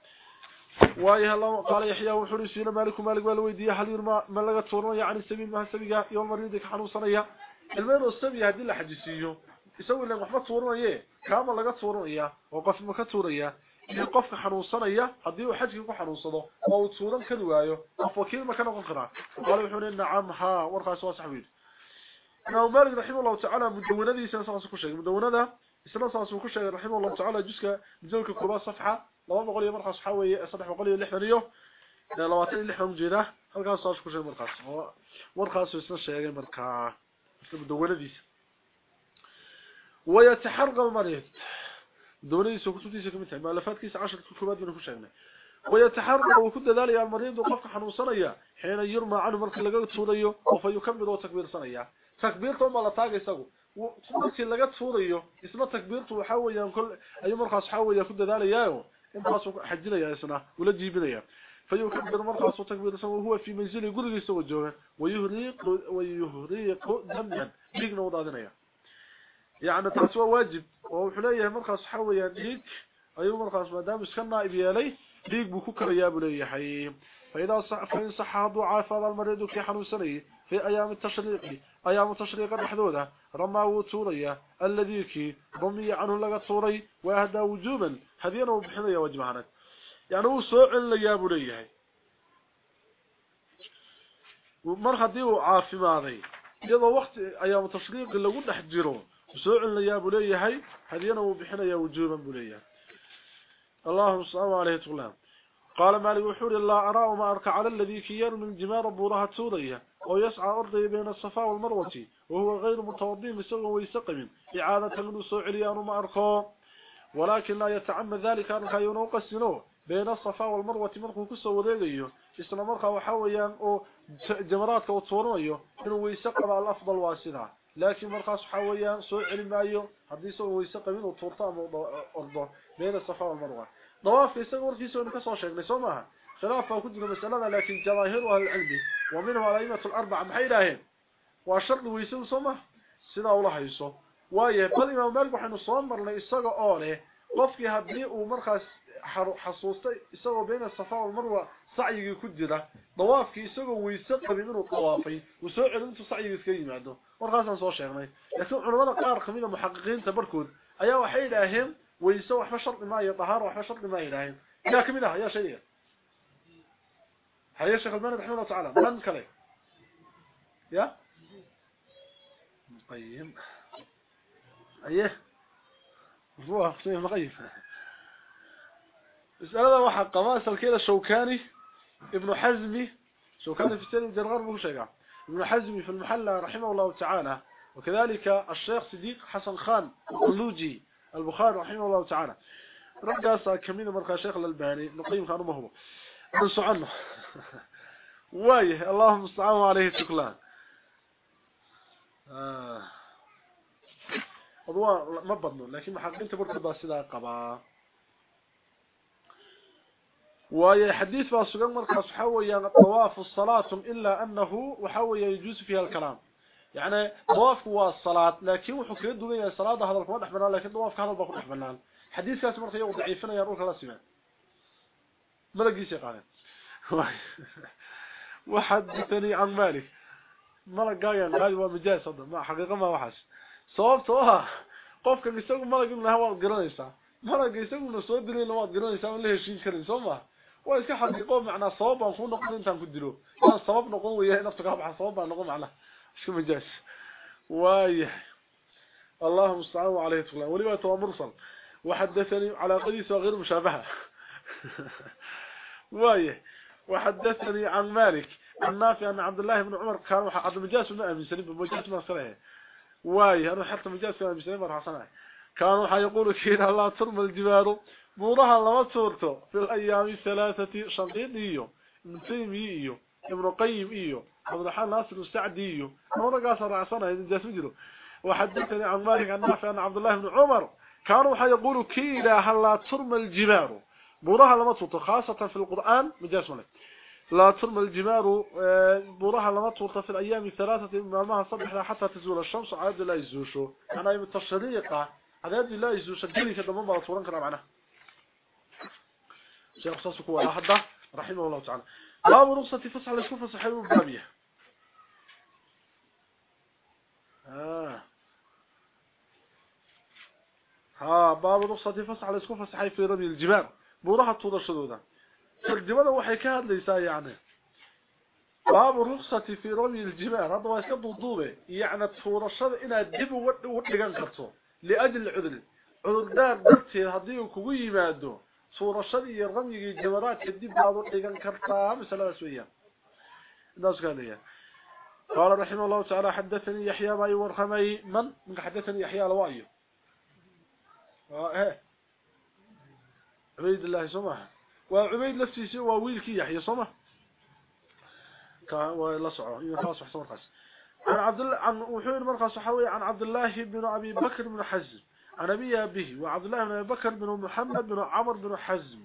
وايه الله قال يحيى وحوري سينا مالك مالك ولا ويدي هل يرما ما لغا تورن يعني سبيل ما سبيغا يوم مريدك حنوسنيا المين السبي هدي لا حديثيو يسوي لنا waxba tuuranayee kaama laga tuuranaya oo qof ma ka tuuraya in qofka xanuunsanaya hadii uu xajki ku xanuunsado oo uu tuuran kari waayo qof wakiil ma ka noqon karaa qala wuxuu leeyahay nacam ha warkaas waa saxbiid Imam Malik rahimahullah ta'ala mudawanadiisa saas ku sheegay mudawanada isla saas ku sheegay rahimahullah ta'ala jiska mujallka kuba safha 200 iyo markaas waxa weeye 360 iyo 26 jeeda halkaas saas ku sheegay markaas warkaas isla sheegay markaa mudawanadiisa ويتحرق المريض دوني سو كتبتيسا كمتها مالفات كيس عشر كتبات من كشاغنا ويتحرق وكد ذلك المريض وقفك حنوصنيا حين يرمى عنه مرك لغا توديو وفيكمل وتكبير صنيا تكبيرته ما لا تاغي اسغو markii laga tuurayo isla takbiirtu waxa weeyaan kul ay markaas waxa weeyaan ku dadaalayaayo intaas uu xajinaya isna wala jiibinaya فيكبر مرخص وتكبير سوى هو في منزله غريسه وجوه ويهريق ويهريق يعني تاسوا واجب ووxuu leeyahay markaas waxa weeyaan dhiig ayuu markaas maadaama iska naib yeelay dhiig buu ku karayaa buu leeyahay فإذا صح فإن صح ضعاف هذا المريض في حنوسني في أيام التشريق. أيام التشريق المحدودة رمى وطوريا الذي كي رمي عنه لغا طوري وأهدى وجوبا. هذينا وبحنية وجمعنا يعني هو سوء ليابو ليهي ومرخدي وعافي ماضي. إذا وقت أيام التشريق اللي قلنا حجرون سوء ليابو ليهي هذينا وبحنية وجوبا بليهي اللهم صل عليه وسلم قال مالك وحور الله أرى وما أركع على الذي كير من جمار بورها تورية ويسعى أرضي بين الصفا والمروة وهو غير متوضي مسوى ويسقم إعادة من سوء وما أركع ولكن لا يتعمد ذلك أركع ينوق السنو بين الصفا والمروة مركو كسو ذيغيه إسنا مركا وحاويان أو على لكن مركا وحاويان سوء علم أيه حديثه ويسقم إنه طورتان أرضه بين الصفا والمروة ضواف يسوي ورثيسه انك سو شيغني سوما خلاف ku jiro masalada laakiin jamaahir waa ilmi ومنهم الائمه الاربعه maxay ilaahin waa shart weyso sooma sida uu lahayso waaye bal imaam malik waxaanu soo marnay isaga oo leh qofkii hadii uu markaas xasuustay isagoo bayna safa wal marwa sacyigi ku jira dawaafkii isagoo weyso qabin inuu dawaafay uu soo celintu sacyigi iska yimaado markaasaan soo sheegnay laakiin culimada qaar kamida muhaqiqiinta barkood ayaa waxay ilaahin ويسوى وحفا شرط ما يطهار وحفا شرط ما يلاهين يا كمينها يا شيء هيا الشيخ الماني رحمه الله تعالى من كلي يا مقيم إيه هو اخصيه مقيم اسأل هذا واحد قماسل كده شوكاني ابن حزمي شوكاني في سنة الجرغار مو شيء ابن حزمي في المحلة رحمه الله تعالى وكذلك الشيخ صديق حسن خان اللوجي البخاري رحمه الله تعالى. رقاص كمين مرقى شيخ الألباني نقيم كانوا ما هو. عنه. وايه اللهم استعانوا عليه تكلان آه. أضواء ما بدنوا لكن محقين تبرك باسدا قبا. وايه حديث فاسقان مرقى سحويا طواف الصلاة إلا أنه وحويا يجوز فيها الكلام. يعني طواف هو الصلاة لكن وحو كلا دوغيا الصلاة هذا الكما دحبنان لكن طواف هذا الباقو دحبنان حديث كاس مرخي يوضع ضعيفنا يا روح الله سمان ملقيس يقال وحدثني عن مالك. ملقايا قال هو مجاز صدق ما حقيقة ما وحش. صوبته qofkan isagu malagin lahaa waad garanaysaa malaga isaguna soo dilayna waad garanaysaa in la heshiin karin soo ma waa iska xaqiiqo macnaa sabab ku noqon intaan ku dilo inaan sabab noqon weeyahay nafta ka baxa sabab noqon macnaa isku majaas وايه اللهم استعان عليه طلع ولما تو مرسل. وحدثني على قديس غير مشابهة. وايه وحدثني عن مالك. عن نافع أن عبد الله بن عمر. كان عبد المجاس بن أبي سليم بمجاس ما صلاه وايه أنا حتى مجاس بن أبي سليم راح صنعه كانوا حيقولوا كين الله ترمى الجبال. بورها لما تصورته في الأيام الثلاثة شنقين إيو ابن تيمي إيو ابن قيم إيو عبد الرحمن ناصر السعدي إيو أنا قاصر عصنا إذا جاس مجره وحدثني عن مالك عن نافع أن عبد الله بن عمر كانوا حيقولوا كيلا هلا ترمى الجبال بورها لما تصورته خاصة في القرآن مجاس ملك لا ترمى الجمار بورها لما تورط في الأيام الثلاثة مالمها صبحنا حتى تزول الشمس عاد لا يزوشو يعني أيام التشريقة عاد لا يزوش الجلي كده مما تورن كنا معنا شيخ رخصتك ولا حدا رحمه الله تعالى. باب رخصة فصح لشوف صحيح البابية آه. ها باب رخصة على لشوف صحيح في رمي الجبال الجبار راح الطول الشدودة فالجبار هو حكاد ليسا يعني. باب رخصة في رمي الجبال هذا هو يسكد الضوبة. يعني تفور الشر إلى الدب ودقان قرصه لأجل العذل عذل دار قرصه هذه كوي ما tuurashada iyo ramyiga jamaraadka dib baad u dhigan kartaa misaladaas weeyaan naas gaaliya قال رحمه الله تعالى حدثني يحيى ما يورخمي من؟ من حدثني يحيى الوايو آه عبيد الله سمحه وعبيد لفتيسي وويلكي يحيى كان ولا صعو يخاص حسن مرخص عن عبد الله عن وحول مرخص حوي عن عبد الله بن أبي بكر بن حزم. عن ابي به وعبد الله بن ابي بكر بن محمد بن عمر بن حزم.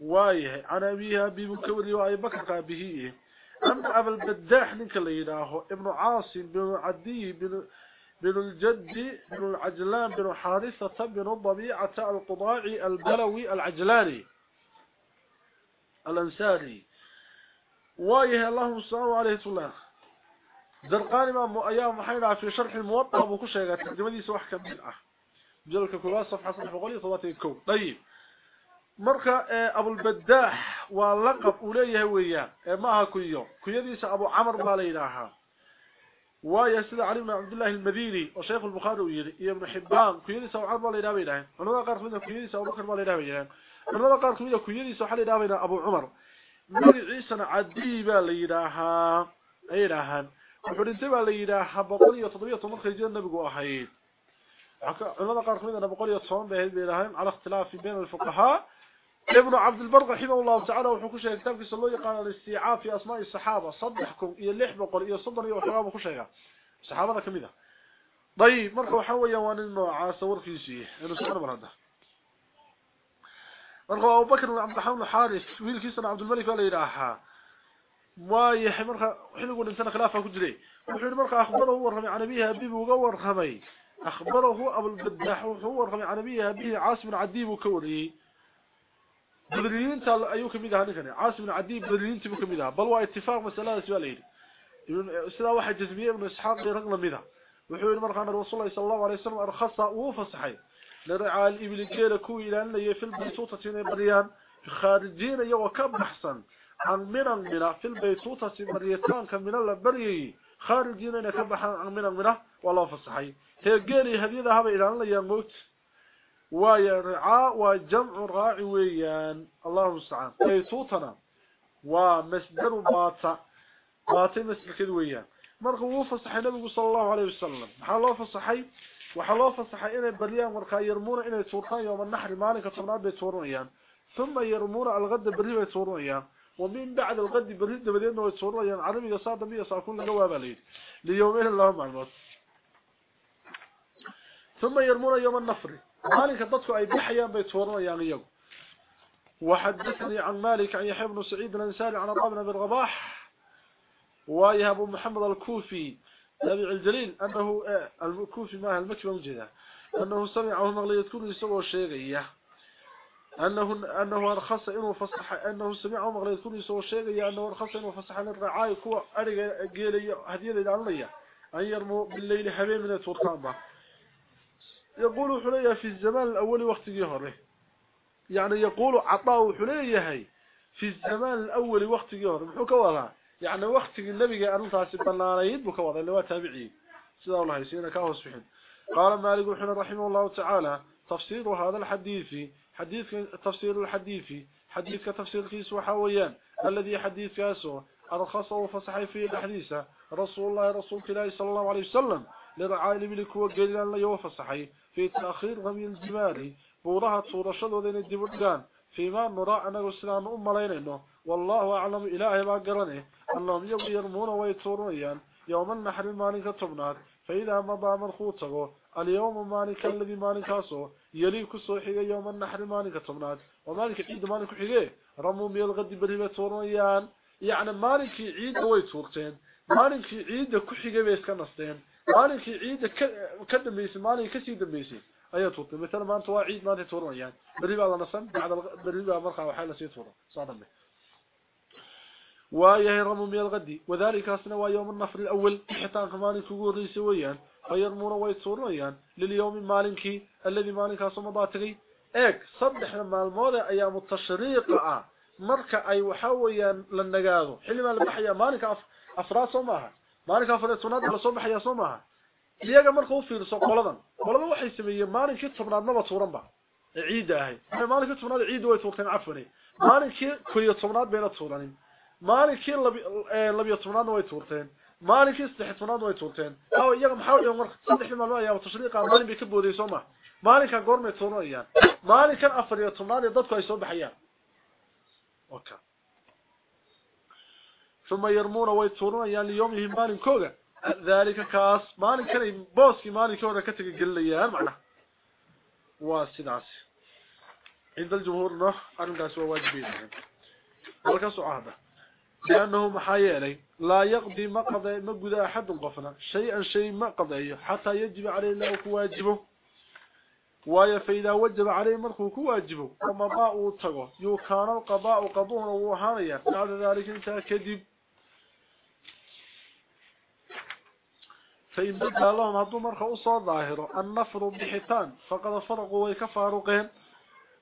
وايه عن أبي ابي بكر وابي بكر به أن أبا البداح نك اللي يداه ابن عاصم بن عدي بن بن الجد بن العجلان بن حارثة بن الضبيعة القضاعي البلوي العجلاني الأنساري. وايه اللهم صل عليه الله درقاني ما أيام محينا في شرح الموطأ أبو كشيغة تقدمني سواح كبيرة. جلالك كبار صفحة صفحة غولية طباتي كو طيب. مركة آه، أبو البداح واللقف أوليه وياه. آه، ماها كيو كيديس أبو عمر ما ليناها ويسيد علينا عبد الله المديني وشيخ البخاري يا ابن من حبان كيديس أبو عمر ما ليناه أنا ونوما قارت منه كيديس أبو بكر ما ليناه أنا ونوما قارت منه كيديس أبو حالي نابينا أبو عمر مري عيسى عديبا ليناها أي راهان وحرنتبا ليناها بطلية تضبية تنطخي نبقوا أحيي على اختلاف بين الفقهاء. ابن عبد البر رحمه الله تعالى وحكوشة يكتب في صلوية قال الاستيعاب في أسماء الصحابة. صدحكم إيه إيه إيه يا اللي حبا قول إيا صدر إيا وحبا وحكوشة الصحابة كميدة. طيب مرحو حوية وان إنو صور في شيء إنو سعر برهده مرحو أبو بكر عبد الحامل حارف ويل كيسان عبد الملك ولا إلاحا ويحي مرحو حين يقول إنسان خلافة كجري. وحين مرحو أخبره ورمي عن أبيها أبيبي وقور خمي. أخبره أبو البداح وهو رفع عربيها به عاصم العديب وكوري بدريين تال أيو كميدها نكني. عاصم العديب بدريين تبو كميدها بل هو اتفاق مسألة سؤالين. أستاذ واحد جزمية من إسحاق رغم منها. وحوين أن الرسول الله صلى الله عليه وسلم أرخصها صحيح لرعا الإبل الجيل كوي لأنه يفل بيسوطة مريان خارجين يوكب محسن عن من المنا في البيسوطة مريتان كمن الله بريه خارجين يوكب عن من المنا والله فصحي هجل هذه ذهب إلى ان يموت ويرعى وجمع راعيان الله سبحان اي صوتنا ومسدر باطا باطي مسدر كده ويا مرغو فصحى النبي صلى الله عليه وسلم حلوف صحى وحلوف صحى ان بريان مرقى يرمون ان صورتان يوم النحر مالك صنع بيتورون ثم يرمون الغد بريان يتورون أيام ومن بعد الغد بريان بدينا يتورون أيام عربي يصادم يصاكون لقوا بليد ليومين اللهم عمر ثم يرمون يوم النفر مالك ay bixayaan bay tooranayaan iyagu وحدثني عن مالك عن يحيى بن سعيد الانصاري عن ابن أبي الرباح ويا أبو محمد الكوفي تابع الجليل أنه الكوفي ما المكي موجوده أنه سمعه مغلي يذكر يسوى شيغية. أنه أنه أرخص إنه فصح أنه سمعه مغلي يذكر يسوى شيغية. أنه أرخص إنه فصح للرعاي كو اريغا geelaya hadiyada ilaalinaya an yarmo bil-layl habeen min turqaan يقول حلية في الزمان الأول وقت جهره يعني يقول عطاء حلية في الزمان الأول وقت جهره محو كوضع يعني وقت النبي أرنتاس بنانيد بكوضع اللي هو تابعي. سيدا الله يسينا كاوس فيحن قال مالك وحنا رحمه الله تعالى تفسير هذا الحديث. حديث تفسير الحديث. حديث كتفسير كيس وحويان الذي حديث كاسو أرخصه وفصحي فيه الحديث. رسول الله رسول الله صلى الله عليه وسلم. لرعايل ملك وقليلا لا يوفصحي في تأخير غمي الجمال. بورها تورشد وذين الدبردان فيما نرى أنه السلام أم لينه والله أعلم إلهي ما قرنه. أنهم يبقى يرمون ويتورون يوم النحر مالك تبنات. فإذا مضى مرخوته اليوم مالك الذي مالك أسو يليك الصوحي يوم النحر مالك تبنات. ومالك عيد مالك حقيه رموا ميل غد بريبة يعني مالك عيد ويتورتين. مالك عيد مالك عيد كدميسي مالك كسي دميسي ايا تورتين مثلا ما أنت عيد مالك تورون يعني. بريبة نصن بعد بريبة مرخى وحالة سيتورون صادم به ويهرم من الغد. وذلك أصنع يوم النفر الأول. حتى مالك قوريسي ويان. فيرمون ويتصورون لليوم مالك الذي مالك أصمضاتغي إيك صدح لما الموضع أيام التشريق. مركا أي وحاويا للنقاضو حلما لبحيا مالك افراد صوماها مالك افراد صناد ولا صومحيا صوماها iyaga markuu fiirso qoladan qolada waxay sameeyeen maalinkii tobnaad naba tuuran ba ciida ahay maalinkii tobnaad ciid way tuurteen afani maalinkii kuliyo tobnaad bayna tuuranin maalinkii labiyo tobnaadna way tuurteen maalinkii saddex tobnaad way tuurteen aw iyaga maxaa weeyaan marka saddex maalmo ayaa tashriiqa maalin bay ka boodayso ma maalinka goormay tuuranayaan maalinkan afar iyo tobnaad dadku ay soo baxayaan okay ثم يرمون ويتورون ليومهم مالين كوغا. ذلك كاس مالين كان بوسكي مالين كوغا كتغ غليان معناه. واسداس عند الجمهور نو ارنكاس واجبين. oo ahda لأنه محايلي لا يقضي ما قضى ما قضى أحد قفنا شيئا شيء ما قضى حتى يجب عليه الله كواجبه. وايا فإذا وجب عليه مرخو كواجبه. وما باء تغو يو كان القضاء قضوه وهانيا بعد ذلك إنت كذب. فإن بدها لهم هدو مرخة أصوى ظاهرة. النفر بحيطان فقد فرقوا ويكفاروا قيم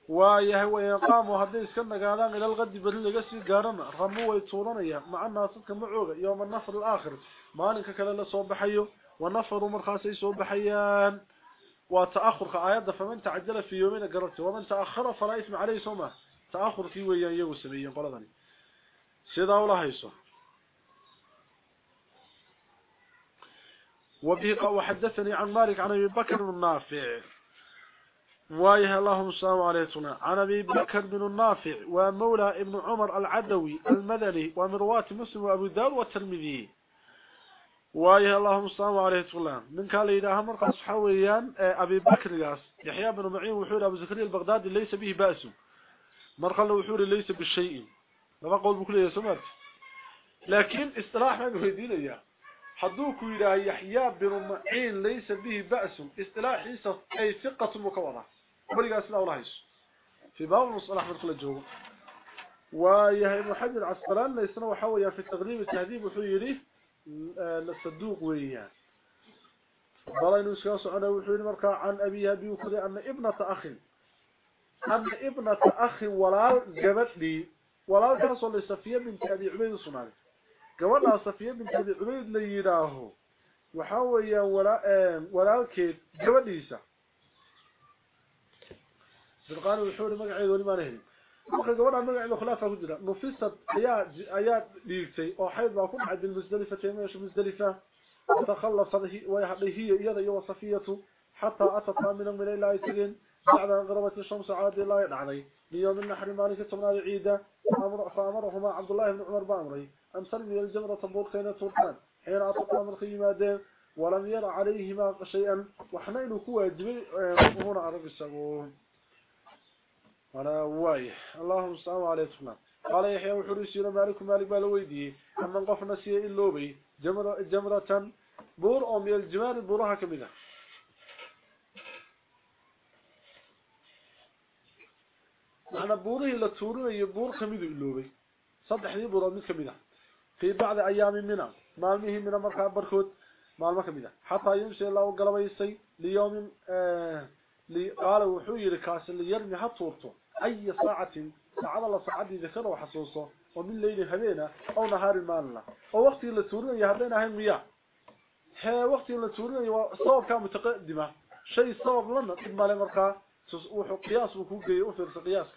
ويهو يقاموا هدين سكننا قادان إلى الغد بدل قسي قارنا رموا ويطورون إياه. مع الناسك معوغة. يوم النفر الآخر. ما لنك كلا لصوى بحيو. ونفروا مرخة سيصوى بحيان. وتأخر آيادة فمن تعجل في يومين قررته ومن تأخر فلا إثم عليه سوما تأخر في ويان يوسميين قلضني سيدا الله يسوه وبه وحدثني عن مالك عن أبي بكر بن نافع وايه اللهم صل عليه عن أبي بكر بن النافع ومولى ابن عمر العدوي المدني ومن رواه مسلم وأبو داود والترمذي. وايه اللهم صل عليه من قال إلى أمر صحويان أبي بكر ياس يحيى بن معين وحور أبو زكريا البغدادي ليس به بأس. مرقل وحور ليس بالشيء لما قول بكل يا سمعت لكن إصطلاح ما يدينيا حدوك إلى يحيى بن معين ليس به باس اصطلاح اي ثقه مكونه barigaas la walahays في باب المصطلح من كل جوه ويهي حجر العسقلان ليسنا وحاول في التغريب التهذيب وحيري للصدوق وياه بلا إنه سياسة عنه وحيري مركا عن أبيها بيوكري أن ابنة أخ أن ابنة أخ ولال قبت لي ولال كرسول لصفية بنت أبي عبيد الصنالي قبلها صفية بنت أبي عبيد ليراه وحاول ولال كيد قبت ليسا سرقان وحور مقعيد ولي ما لهين marka gabadha magaceeda khilaafa ku jira nufisat ayaa ayaa dhiigtay oo xayd baa ku dhacay bil musdalifa meesha musdalifa takhallafat way hadhihi iyada iyo wasafiyatu hatta atat min min ila yatagin bacda qarabat ash-shams aad ila dhacday liyawm an-nahr malik tumnaa ciida amr faamarahuma abdullah ibn umar baamri am salmi al-jamra tabuqina turkan حين أطلقنا من خيماته ولم يرى عليهما شيئا. وحنين كواجبي هنا عرب السبون ولا واي. اللهم صل على سيدنا قال يحيى وحريسي مالك مالك بالويدي. أما قفنا سيه اللوبي. جمرة, جمرة بور أم الجمال بورها كمينة. أنا بوره إلا تورنا يبور كمينة اللوبي صدح لي بورا من كمينة في بعض أيام منا مالمه من مركب بركود maalmo kamida xataa yumsi ilaa u galabaysay liyawmin قال وحوير كاس اللي يرمي حطورته أي ساعة ساعة الله ساعة ذكره وحصوصه ومن ليل هبينا أو نهار مالنا. أو وقت اللي تورنا يهبينا هم مياه ها وقت اللي تورنا صوب كان متقدمة. شيء صوب لنا إما لمرقى وحو قياس وكوكي وفر قياس.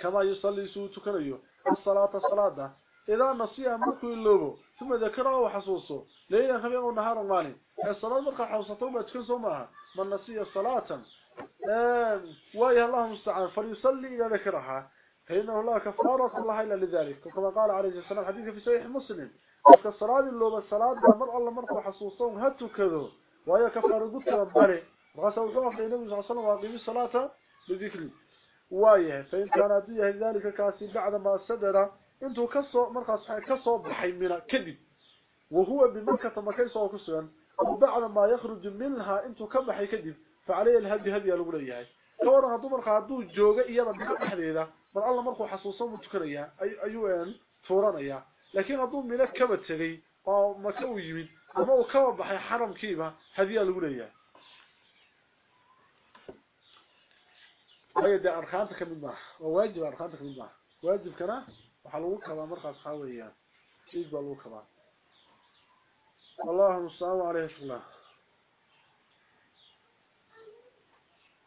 كما يصلي سوء تكريه الصلاة الصلاة إذا نصيها مركو اللوبو ثم ذكره وحصوصه. ليلا هبينا ونهار مالي الصلاة مرقى حوصته ما سماها من نصيها صلاة. ويا الله مستعان فليصلي إذا ذكرها. فإنه لا كفارة الله إلا لذلك. كما قال عليه والسلام حديث في صحيح مسلم. الصلاة اللي الصلاة مر الله مرق حصوصهم هاتوا كذو وهي كفارة قلت رباني. وغسل وصوف النبي صلى الله عليه وسلم وقيم الصلاة بذكري ويا فإن كان أديه ذلك كاسي بعد ما صدر انتو كسو صحيح كسو بحيمنا كذب. وهو بمكة مكيسة وكسوان وبعد ما يخرج منها انتو كبحي كذب. فعليه الهدي هدي لو ليهي كورا هدو marka haduu jooga iyada dhaxdeeda mar alla markuu xasuusan uu tukanaya ayuu aan fooranaya laakiin haduu mila kaba tagay oo maka uu yimid ama uu kaba baxay xaramkiiba hadiya lagu leeyahay ayda arkaanta kamid ma oo waajib arkaanta kamid ma waajibkana waxa lagu kaba markaas waxa weeyaan iid baa lagu kaba اللهم صل عليه وسلم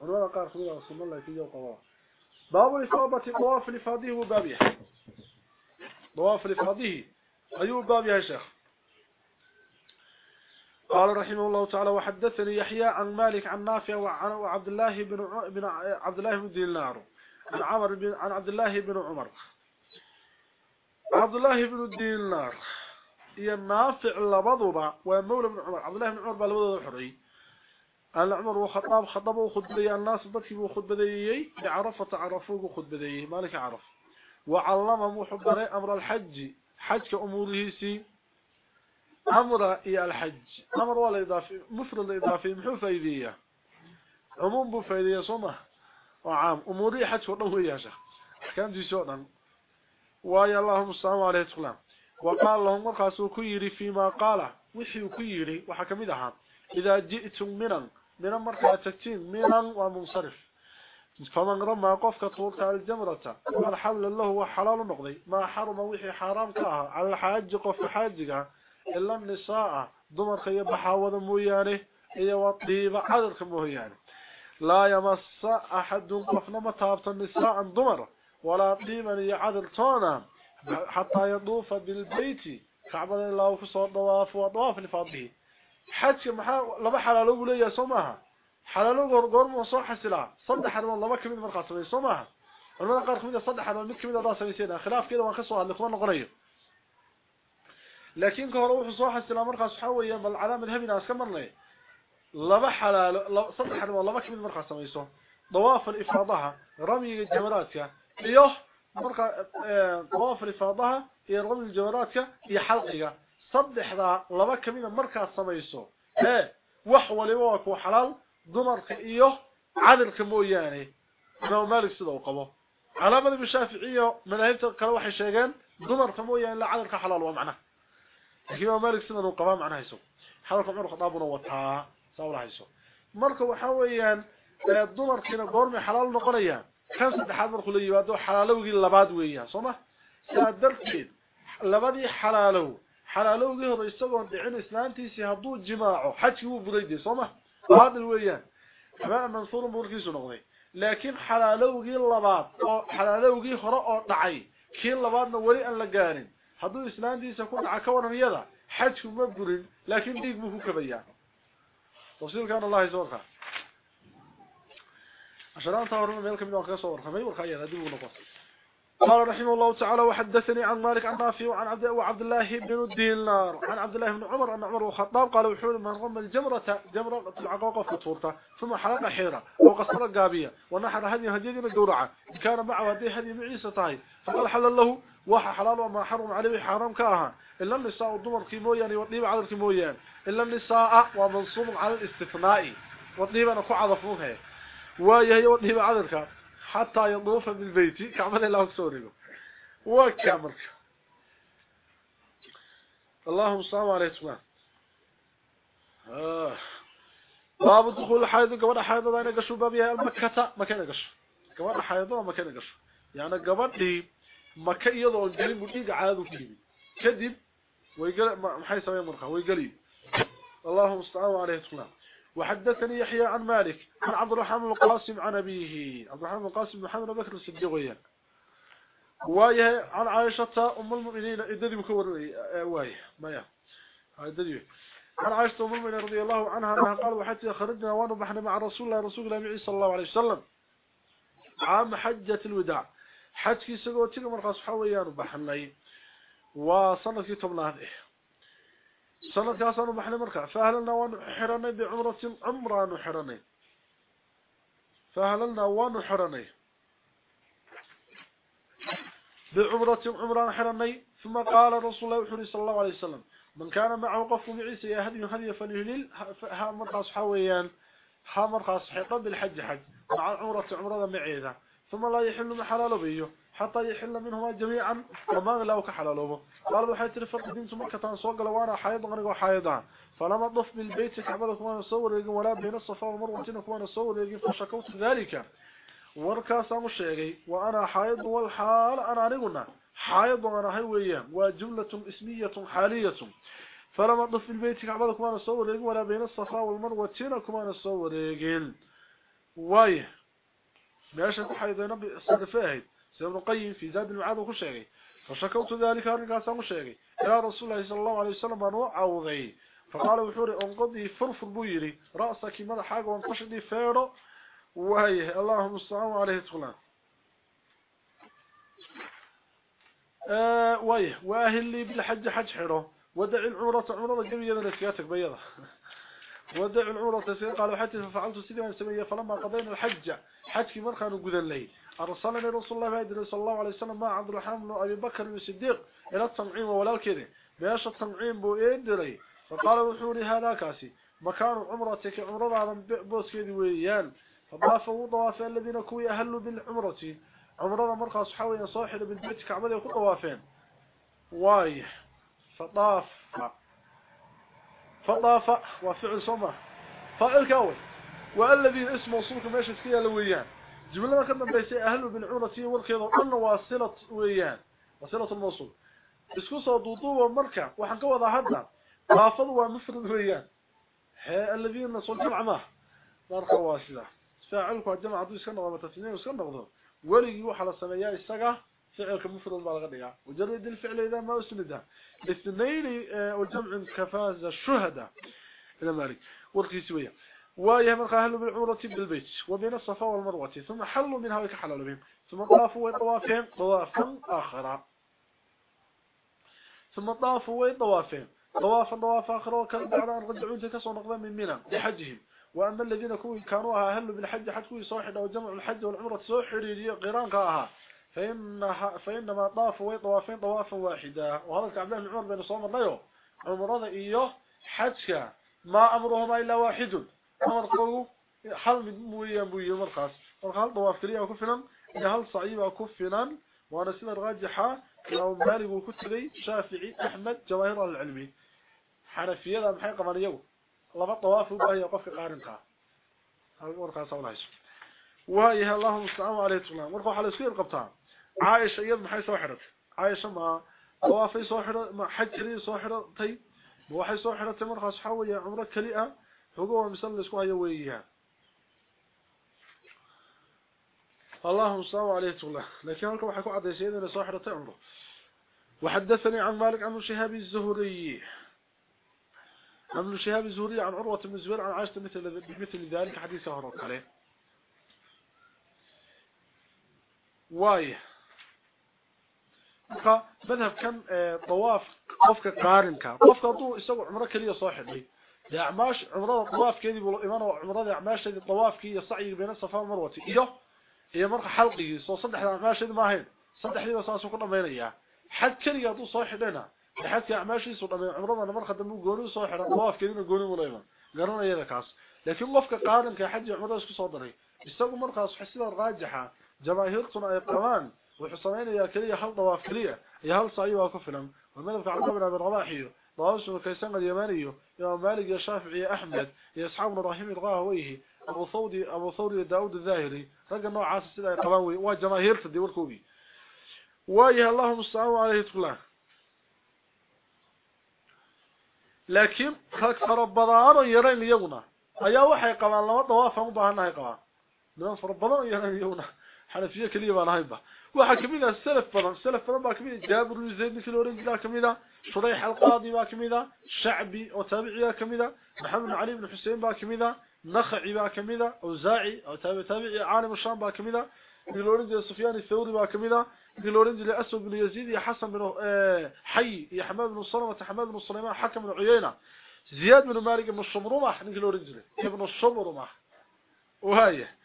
عنوان قال خذوا رسول الله في يوم قضاء باب الإصابة طواف لفاضيه وبابيه طواف لفاضيه أيوب بابيه يا شيخ قال رحمه الله تعالى وحدثني يحيى عن مالك عن نافع وعن عبد الله بن بن عبد الله بن دينار عن عمر بن عن عبد الله بن عمر. عبد الله بن دينار هي نافع لبضبا ومولى بن عمر. عبد الله بن عمر بالبضبا حري. قال عمر وخطاب خطبه وخطبه الناس بدكي وخطبديي بعرفة عرفوه وخطبديي مالك عرف. وعلمهم محبره أمر الحج. حج أموره سي. أمر يا الحج أمر ولا إضافي مفرد إضافي محو فايدية. عموم بفايديه صمه وعام اموري حج ودن يا شيخ. كان دي سودان ويا اللهم صل عليه وسلم وقال لهم مرقاسو كيري فيما قال. وحي كيري؟ وحا كميدها إذا جئتم منن من مركا تكتين منن ومنصرف. فمن رمى قفك طولك الجمرة. والحل له وحلال نقضي. ما حرم وحي حرام كاها على الحاج قف إلا النساء. دمر خيب حاوض موياني إيا وطيب عدد موياني لا يمس أحد قفنا مطابة النساء دمر ولا طيب أني عدل تونا. حتى يضوف بالبيت. كعبا الله في صوت نواف ونواف لفضه حتى لما حلالوه لي يسمها حلالوه قرم وصوح سلا صدح والله ما كمل من قصر يسمها ولما قرم من صدح لما من كمين أضاء سميسينا خلاف كده وانخصوها اللي قمنا قريب لكن كهر روح صوحة السلام ورخص حوية بل علامة هبنا اسكمر لي لبح على صدح الله بك من مرخص سميسو ضواف الإفاضها رمي الجمراتك إيوه مرخ... آه، ضواف الإفاضها إيه، رمي الجمراتك هي إيه، حلقك صدح ذا لبك من مرخص سميسو إيه وحوة لواك وحلال دمرك إيوه عدل كموياني إنه مالك سيدو قبو. علامة بشافعية من أهلت القلوحي شيئا دمر كموياني لعدل كحلال ومعنى. Laakiin imaam malik sida uu qaba macnaha iso hadalka cumar khadaabuna wataa sawlahayso marka waxa weeyaan dumarkina goorma xalaal noqonayaan kan saddexaad markuu la yimaado xalaalowgii labaad weeyaan sooma saa darteed labadii xalaalow xalaalowgii hore isagoo dhicin islaantiisii hadduu jimaaco xajkii wuu budayday sooma baadil weeyaan xabaa mansuur mulkiisu noqday laakiin xalaalowgii labaad oo xalaalowgii hore oo dhacay kii labaadna weli aan la gaarin hadduu islaantiisa ku dhaca ka waran xajku ma burin laakiin dhiig buu ku kabayaa. Tafsiilkan allah isoorka عشان تهرنا ميل كميد وان كسو ورخمي ورخايا دي uu noqon. قال رحمه الله تعالى وحدثني عن مالك عن نافع وعن عبد وعبد الله بن الدينار عن عبد الله بن عمر أن عمر الخطاب قال وحول من رم الجمرة جمرة العقاقة فطورته ثم حلق حيرة وقصر القابية ونحر هدي هدي من الدورعة كان معه هدي هدي معيسة طاي فقال حلل له وح حلال وما حرم عليه حرام كاها إلا النساء والضمر كيمويان والطيب على الكيمويان إلا النساء ومنصوب على الاستثناء والطيب أنا كعضفوها وهي والطيب على الكيمويان حتى يضوف بالبيت كعمل الله سوريه وكامل اللهم اسمه آه. باب دخول الحائض قبل حائض أنا قشو بابيها المكة مكان قشو قبل حائض مكان قشو يعني قبل دي مكة يضو الجليم وديق عادو فيه كذب ويقل محي سوي مرخة ويقلي اللهم استعانوا عليه تخلع وحدثني يحيى عن مالك عن عبد الرحمن القاسم عن أبيه عبد الرحمن القاسم محمد بكر الصديق وياه وايه عن عائشة أم المؤمنين إددي مكور وايه ما يا إددي عن عائشة أم المؤمنين رضي الله عنها أنها قال وحتى خرجنا ونبحنا مع رسول الله رسول الله صلى الله عليه وسلم عام حجة الوداع حج كي سقوتي مرقص حويان وبحناي وصنة طبناه سنة كاسان وبحنا مركع فأهلنا ونحرني بعمرة عمرة نحرني فأهلنا ونحرني بعمرة عمرة نحرني ثم قال رسول الله صلى الله عليه وسلم. من كان معه قف معيسى يهدي هدي فليهلل. ها مرقص حويان ها مرقص حقا بالحج حج. مع عمرة عمرة معيذة ثم لا يحل ما حلال به حتى يحل منهما جميعا وما غلاوك حلالهما قال بحيث رفق الدين ثم كتان صوق لوانا حيض غنق وحيضا فلما ضف بالبيت كعمل كمان الصور لكم ولا بين الصفاء ومر وانتين كمان الصور لكم فشكوت ذلك. وركاس عن الشيخي وأنا حيض والحال أنا نقولنا حيض غنا هويا وجملة اسمية حالية. فلما ضف بالبيت كعمل كمان الصور لكم ولا بين الصفاء ومر وانتين كمان الصور لكم وايه meesha ku xaydayna bi sarfahayd سيد القيم في زاد المعاد وكشيغي فشكوت ذلك ارغاس وكشيغي إلى رسول الله صلى الله عليه وسلم انو عوضي فقال وحوري انقضي فرفر بويري. رأسك مدحاق وانقشدي فيرو؟ وهي. اللهم السلام عليه. تغلان آه ويه وأهل لي بالحج حج حره ودع العمرة عمرة قبية نسياتك بيضة ودع العمرة تسير قالوا حتى ففعلت سيدنا سمية فلما قضينا الحج حج مرخان وقذ الليل. أرسلني رسول الله صلى الله عليه وسلم مع عبد الرحمن بن أبي بكر الصديق إلى التنعيم ولا الكذا بيش التنعيم بو إيدري فقال وحوري هذا كاسي. مكان عمرتك عمره هذا بوس كذي ويان. فضافوا ضوافين الذين كوي أهلوا بالعمرة. عمره مرقى صحاوي صاحب بالبيت كعمل يكون ضوافين واي. فطاف. فضاف وفعل صمى فاعل كاول والذي اسمه صمك ماشد فيها لويان جبل ما كان بيسي أهل بن عورتي والخيضة أنه واصلة ويان. واصلة الموصول. اسكوصة ضوضو ومركع وحنكوة ضهدنا رافض ومفرد ويان. هي الذي نصول جمعه مركع واصلة فاعلك وجمع عضو يسكن نغضو ولي يوحل السمياء السقه baa laga dhigaa wajarad الفعل إذا ما اسند الاثنين والجمع كفاز الشهداء. إلى مالك ورقي وهي من أهل بالعمرة بالبيت. وبين الصفا والمروة. ثم حلوا منها ويكحلوا بهم. ثم طافوا ويطوافين طوافا آخر. ثم طافوا ويطوافين طوافا طواف آخر. وكان بعد أن رجعوا تكسوا نقضا من منى لحجهم. وأما الذين كانوا أهلوا بالحج حتى يصوحد أو جمعوا الحج والعمرة صوحر قران كاها فإن فإنما طاف ويطوافين طوافا واحدا. وهذا الكعب الله العمر بين الصوم الليو عمر هذا إيوه حتك ما أمرهما إلا واحد. أمر قوه حل مبوية مبوية مرخص. فقال طواف كريا وكفنا إن هل صعيب وكفنا وأنا سيدة الغاجحة لو مالك وكتلي شافعي أحمد جواهر العلمي حنفي هذا محيق من يوم. لما طواف وبهي وقف قارنها. هذا مرخص أولا وهي الله مستعى عليه الصلاة والسلام ورخوا على سير قبطان عايش يض حي سوحرت عايش ما وافي سوحر ما حجري سوحر طيب. وحي سوحر تمر خاص حوي عمرة كليئه هو مسل اسكو هي اللهم صل عليه وسلم. لكن انكم حكوا عدي سيدنا سوحر عمرة. وحدثني عن مالك عن الشهاب الزهري. عن الشهاب الزهري عن عروة بن الزبير عن عائشة مثل مثل ذلك حديث أهرق عليه وايه ك بذهب كم آه، طواف طوفك قارن كان طوفك طو اسوق عمرة كلية صاحبي لا عماش عمرة طواف كدي بلو ايمان وعمره عماش دي طواف كي يصعي بين الصفا والمروه إيوه هي مرة حلقي. سو صدح عماش ما هي. صدح لي وصاصو كدمينيا يعني. حد كليه طو صاحبنا لحد يا عماش سو دمي عمرة أنا مرة دمو غوري صاحبنا طواف كدي غوري مليمان قرن يدا كاس. لكن طوفك قارن كان حد عمره اسكو سو دري اسوق مرة خاص حسيل الراجحه جماهير صنع القوان wuxuu sameeynaya kaliya hal طواف kaliya iyo hal sa'i waa ku filan ومدى عبد الله بن رباح طاووس كيسان اليماني. إمام مالك يا شافعي يا أحمد يا أصحاب الرحيم الغاهويه أبو ثودي أبو ثوري داود الظاهري رجل نوع عاصي سيدا قباوي وجماهير تدي والكوبي وايه اللهم استعانوا عليه oo yareen iyaguna ayaa waxay qabaan laba dawaaf aan u baahanahay qabaan niman fara badan oo yareen iyaguna xanafiye kaliya baan ahayba waxa kamid ah salaf badan salaf badan baa kamid ah jaabir ibn zayd ninka loo oran kamid ah shurayh al-qadi baa kamid ah shacbi oo taabiciya kamid ah maxamed ali ibn husayn baa kamid ah nakhci baa kamid ah awzaaci oo taabici caalim sham baa kamid ah loo oran sufyaan ath-thawri baa kamid ah لورنج أسود بن يزيد يا حسن بن حي يا حماد بن سلمة حماد بن سليمان حكم بن عيينة زياد بن مالك بن الشمرمح لورنج ابن الشمرمح وهاي فرق سنة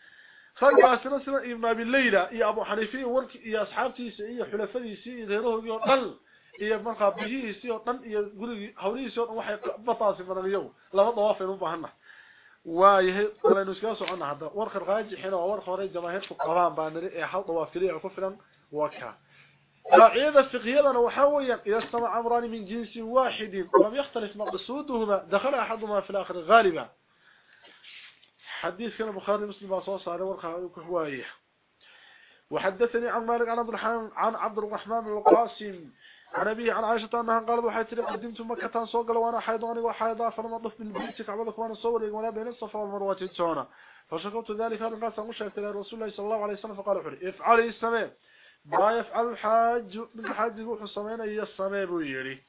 سنقاسنا سنة إمام إيه الليلة يا إيه أبو حنيفي ورك إيه يا أصحابتي سعية حلفاني سعية غيره يقول يا من قبيه سعية طن يا قولي هوليه سعية وحي بطاسي من اليوم. لما ضوافي نبه هنه وهي قولة نسكاس عنا هذا ورخ الغاج حين ورخ وريد جماهير فقران بان رئي حال ضوافي ليع كفرا وكا فإذا استقيادنا وحاويا إذا استمع عمراني من جنس واحد ولم يختلف مقصودهما دخل أحدهما في الآخر غالبا. حديث كان البخاري مسلم باصوص على ورقة هوايه وحدثني عن مالك عن عبد الرحمن عن عبد الرحمن القاسم عن ابي عن عائشة أنها قالت waxay tiri qadimtu makkatan soo gal waana xaydaan igu xayda farma dhif bil bayt kacbada kuwana soo wareeg wala been safa wal marwa titoona فشكرت ذلك قال قال سمشت رسول الله صلى الله عليه وسلم فقال افعل السماء. ما يفعل الحاج من الحاج روح الصمين أي الصمين ويري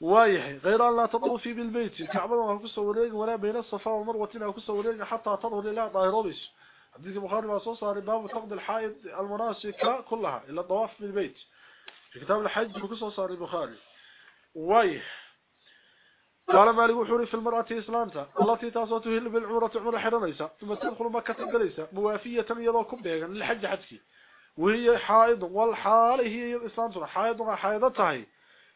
وايحي غير أن لا تطوفي بالبيت. كعبا وهو كسوريك ولا بين الصفا والمروة وهو كسوريك حتى تظهر إلى ظاهربش حديث البخاري وصوص على باب تقضي الحائط المناسك كلها إلا الطواف بالبيت. في كتاب الحج وكسوص على البخاري. وايح. قال مالك وحوري في المرأة إسلامتا التي تاسوته بالعمرة عمرة حرميسا ثم تدخل مكة قليسا موافية يضو كبيغا للحج حدكي وهي حائض. والحال هي إسلامتا حائض وحائضتها هي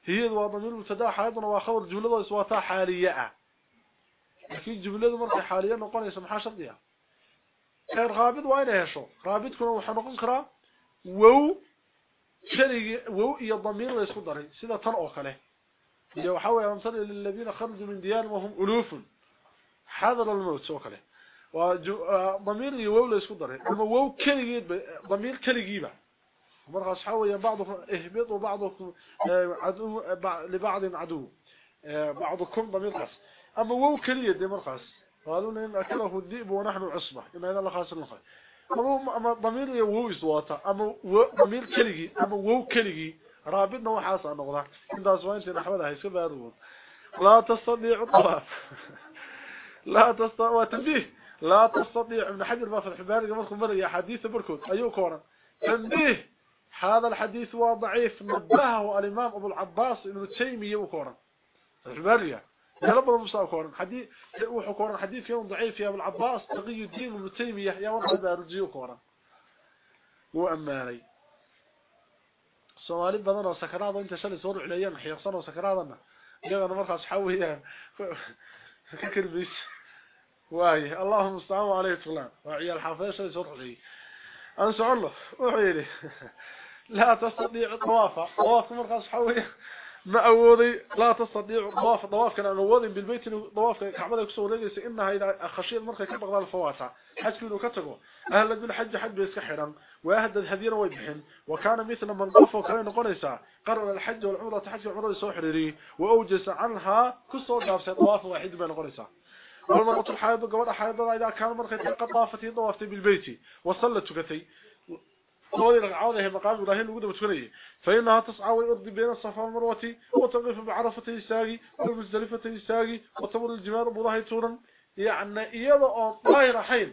ضمير المتدى حائض وخبر جملة إسواتها حالية. لكن جملة مرة حالية نقول يسمحها شرطيها كان غابد وين هشو غابد كنا وحنقون كرا وو شري وو ليسكو داري. سيدا تنقو خليه iyo waxa weeye amsal lilladina kharaju min diyarihim wahum uluf hadar al-maut soo kale waa damir iyo wow la isku daray ama wow kaligeed damir kaligiiba مرخص حويا بعضكم اهبط وبعضكم آه، عدو لبعض عدو. آه، بعضكم ضمير خاص. أما وو كلية دي مرخص قالوا إن أكله الذئب ونحن عصبة. إن هذا خاص المخاص أما ضمير وو يزواتا أما ضمير كلية أما وو كلية رابطنا وحاسة نقضى انت اسوانتي نحوالها يسيب هذا لا تستطيع الطواف. لا تستطيع وتنبيه. لا تستطيع. من حجر ما في الحبارك مرخم مرخم مرخم بركوت. ايو كورا تنبيه. هذا الحديث هو ضعيف. نبهه الإمام أبو العباس ابن تيميه وكورن البريا يا رب المصاب كورن. حديث و كورن. حديث كان ضعيف يا أبو العباس. تغي الدين ابن تيمية. يا وقت رجيو كورن. هو امالي سوالي بدل سكراده أنت شل صور عليان حيصر سكرادنا قال أنا مرخص حويها فكر بيش. واي. اللهم صل على عليه الصلاه وعيال حافظ. صور لي أنا سؤله وحيلي la tastadiicu tawaafa tawaafka markaas xawiya ما أودي لا تستطيع طواف. طواف كان أودي بالبيت. طواف كعبة كسو وليس. إنها إذا خشية المركة كبغض الفواتع حج كله كتبه أهل الدين حج بيسكحرا وأهد الهدير ويبحن. وكان مثل من قفه وكان قنسا قرر الحج والعمرة. تحج والعمرة يسوحرري وأوجس عنها كسو قافس طواف واحد بين قنسا والمرأة الحائض قبل حائض إذا كان مركة قد طافتي طوافت بالبيت. وصلت كثي طوالي رقعوده مقام إبراهيم وقود بتكنيه فإنها تسعى ويرضي بين الصفا والمروة وتقف بعرفة يساقي والمزدلفة يساقي وتمر الجمال بوضاه تورا. يعني إيضا ظاهر حين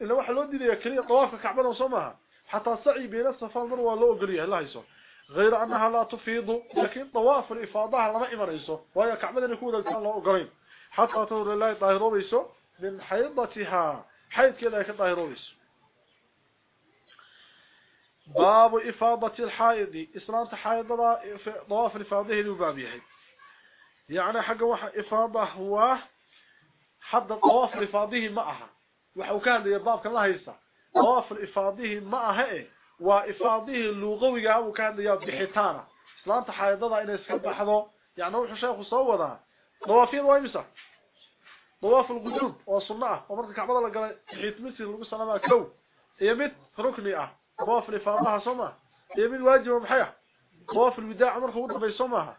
إلا واحد لو دي كلية طوافة كعبنا وصمها حتى سعي بين الصفا والمروة لو قريه الله يسوه غير أنها لا تفيض لكن طواف الإفاضة لما إمريسه وهي كعبنا يكون كان له قرين حتى تقول الله طاهروا بيسو من حيضتها. حيث كذا كطاهروا بيسو باب إفاضة الحائض. إسلام حائض طواف الإفاضة لبابيه يعني حق واحد إفاضة هو حد طواف الإفاضة معها. وحو كان ليباب كان الله يسا. طواف الإفاضة معها إيه؟ وإفاضة اللغوية وكان ليباب بحيطانة. islaanta xaydada inay iska baxdo يعني wuxuu sheekhu soo wadaa dawaafiyad waa imisa dawaaf alqudub oo sunna ah oo marka kacbada la galay xitmisi lagu salaama kow iyo mid rukni ah خوف لفاضها صمى إيه يمين واجب ومحيا. خوف الوداع عمرك وضع بي صمى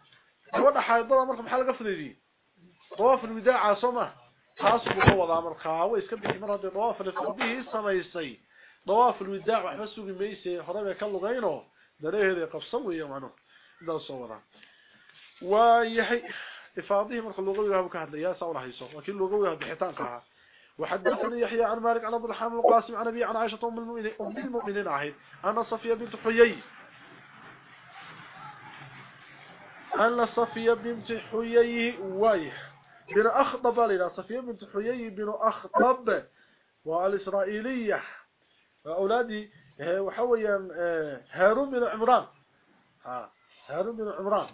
وضع حيضر عمرك محال قفل دي. خوف الوداع صمى حاصل بقوض عمرك. ويس كم بيكي مرة دي. خوف لفاضيه صمى يستي. خوف الوداع وحمسه بميسي حرام يكال غيره. دريه دي قفصه ويمعنه دا صورا ويحي لفاضيه مرك اللغوي لهم كهدليا صورا حيصو وكل لغوي لهم بحيطان قاها. وحدثني يحيى عن مالك عن عبد الرحمن القاسم عن أبي عن عائشة أم المؤمنين, أم المؤمنين عهد. أن صفية بنت حيي. أن صفية بنت حيي وايح بن أخطب لنا. صفية بنت حيي بن أخطب والإسرائيلية. أولادي وحويا آه، هارون بن عمران. ها هارون بن عمران.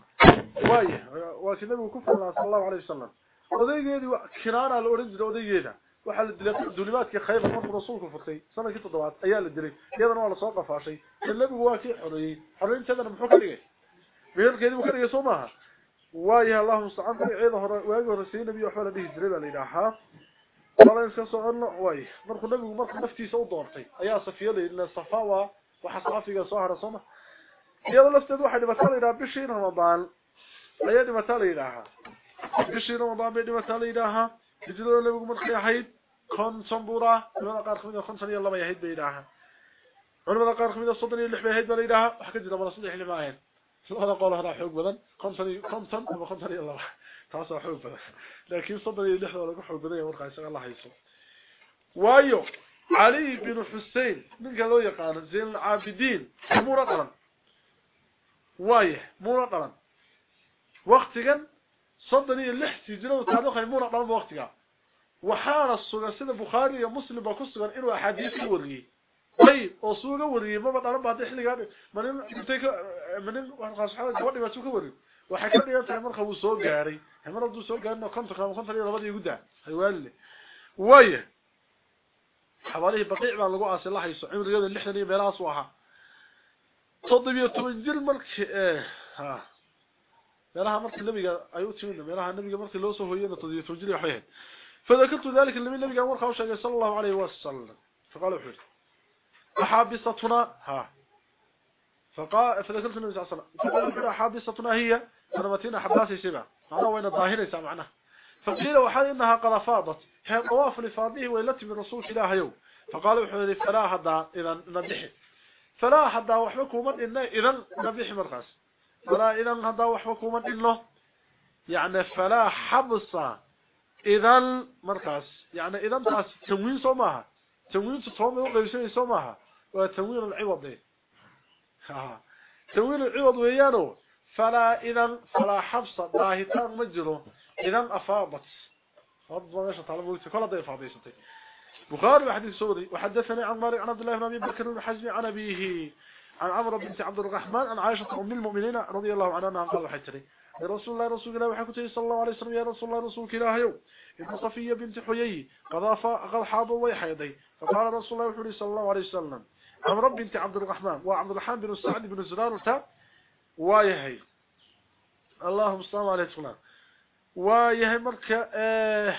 وايه وكان النبي صلى الله عليه وسلم. odaygeedii kinaana la oran jiray waxa la dilay dulimaadkii khayr markuu rasuulku furtay sanadkii toddobaad ayaa la dilay iyadana waa la soo qafaashay nabigu waa kii xoreeyay xoreeyntadana muxuu ka dhigay meelkeedii uu ka dhigay Soomaha waayaha Allahu subhanahu wa ta'ala hore waagi hore si nabiga waxa la dhihi jiray baa la yiraahdaa wala iska socono way markuu nabigu markuu naftiisa u doortay ayaa safiyada ila safawa waxa saafiga soo hara Soomaha iyadoo lafteedu waxay dhibaatay la yiraahdaa bishii Ramadaan ayaa dhibaatay la yiraahdaa bishii Ramadaan bay dhibaatay la yiraahdaa hijrada nabigu markay ahayd ah kamid ah soddon iyo lix bay yahayd baa la yiraahdaa waxa ka jira mala saddex lix maahayn labada qolo hada xoog badan konton iyo konton ama konton iyo laba taas waa xoog badan laakiin soddon iyo lix waa lagu xoog badan yahay markaa isaga la hayso waayo علي بن حسين من قالوا يقان زين العابدين مورا قلن وايه مورا قلن وقتيا صدني اللح سجنه تاريخ مورا قلن وقتيا وحال السوق سيده بخاري ومسلم بكسغن انه احاديث وري طيب oo suuga wariyay ma badan baad xilligan manin intay ka manin waxa saxada gabadhi baa suuga wariyay waxa ka dhigay tahay marka uu soo gaaray mar hadduu soo gaarno konton kama konton iyo labadii gudaa haywaale waaye xawaalihii baqiic baa lagu aasay la hayso cimrigeeda lixdan iyo meelahaas u ahaa toddobiyo toban jir markii ha meelaha markii nabiga ay u timid meelaha nabiga markii loo soo hooyay toddobiyo toban jir waxay ahayd فذكرت ذلك النبي قال ورخه شيء صلى الله عليه وسلم. فقال وحيد حابستنا ها. فقال فذكرت النبي صلى الله عليه وسلم. فقال حابستنا هي. سنمتين حباسي سبع أنا وين الظاهرة معنا. فقيل وحال إنها قد فاضت. هي طواف لفاضيه ويلتي من رسول الله يوم فقال وحيد فلا هدا إذا نبحي فلا هدا وحبكم إن إذا نبحي مرخص. فلا إذا هدا وحبكم إنه يعني فلا حبس إذا مرخص يعني إذا تاس تموين سومها تموين تطوم وقيسين سومها وتموين العوض. ها. تموين العوض ويانو. فلا إذا فلا حبس ضاهتان مجره إذا أفاضت. فضل ماشي طالب وقت كل ضيف حديثتي بخاري وحديث سوري. وحدثني عن مالك عن عبد الله بن أبي بكر حزم عن أبيه. عن عمرو بنت عبد الرحمن عن عائشة أم المؤمنين رضي الله عنها قال وحتري رسول الله رسول الله وحكته صلى الله عليه وسلم يا رسول الله رسولك الله ابن صفية بنت حيي قد قد حاض ويحيدي فقال رسول الله صلى الله عليه وسلم عمرو بنت عبد الرحمن وعبد الرحمن بن سعد بن زرار وتا وايهي. اللهم صل على سيدنا وايهي مركة آه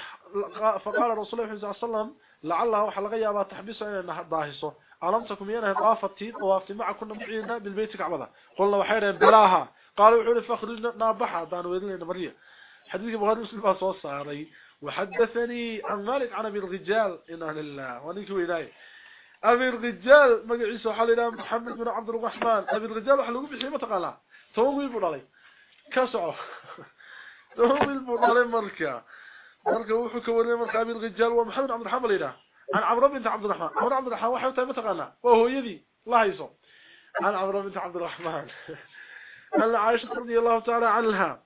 فقال رسول الله صلى الله عليه وسلم لعلها waxa laga yaabaa taxbiisa inay daahiso alamtakum yana qaafati waafti macakuna muciina bil bayt kacbada qolna waxay bilaaha قالوا وحول الفخر لنا بحا دان ويدل لنا مريا حديث ابو مسلم صلى الله وحدثني عن مالك عن أبي الرجال إن أهل الله. ونجو الي أبي الرجال ما عيسو حل إلى محمد بن عبد الرحمن. أبي الرجال وحلو بخي ما تقلا تو وي بودلي كسو تو وي بودلي مركا. مركا و خو كوري مركا. أبي الرجال ومحمد عبد الرحمن إلى. عن عبد الرب عبد الرحمن. عمر عبد الرحمن وحو تا ما وهو يدي. الله يسو عن عبد الرب عبد الرحمن. أن عائشة رضي الله تعالى عنها.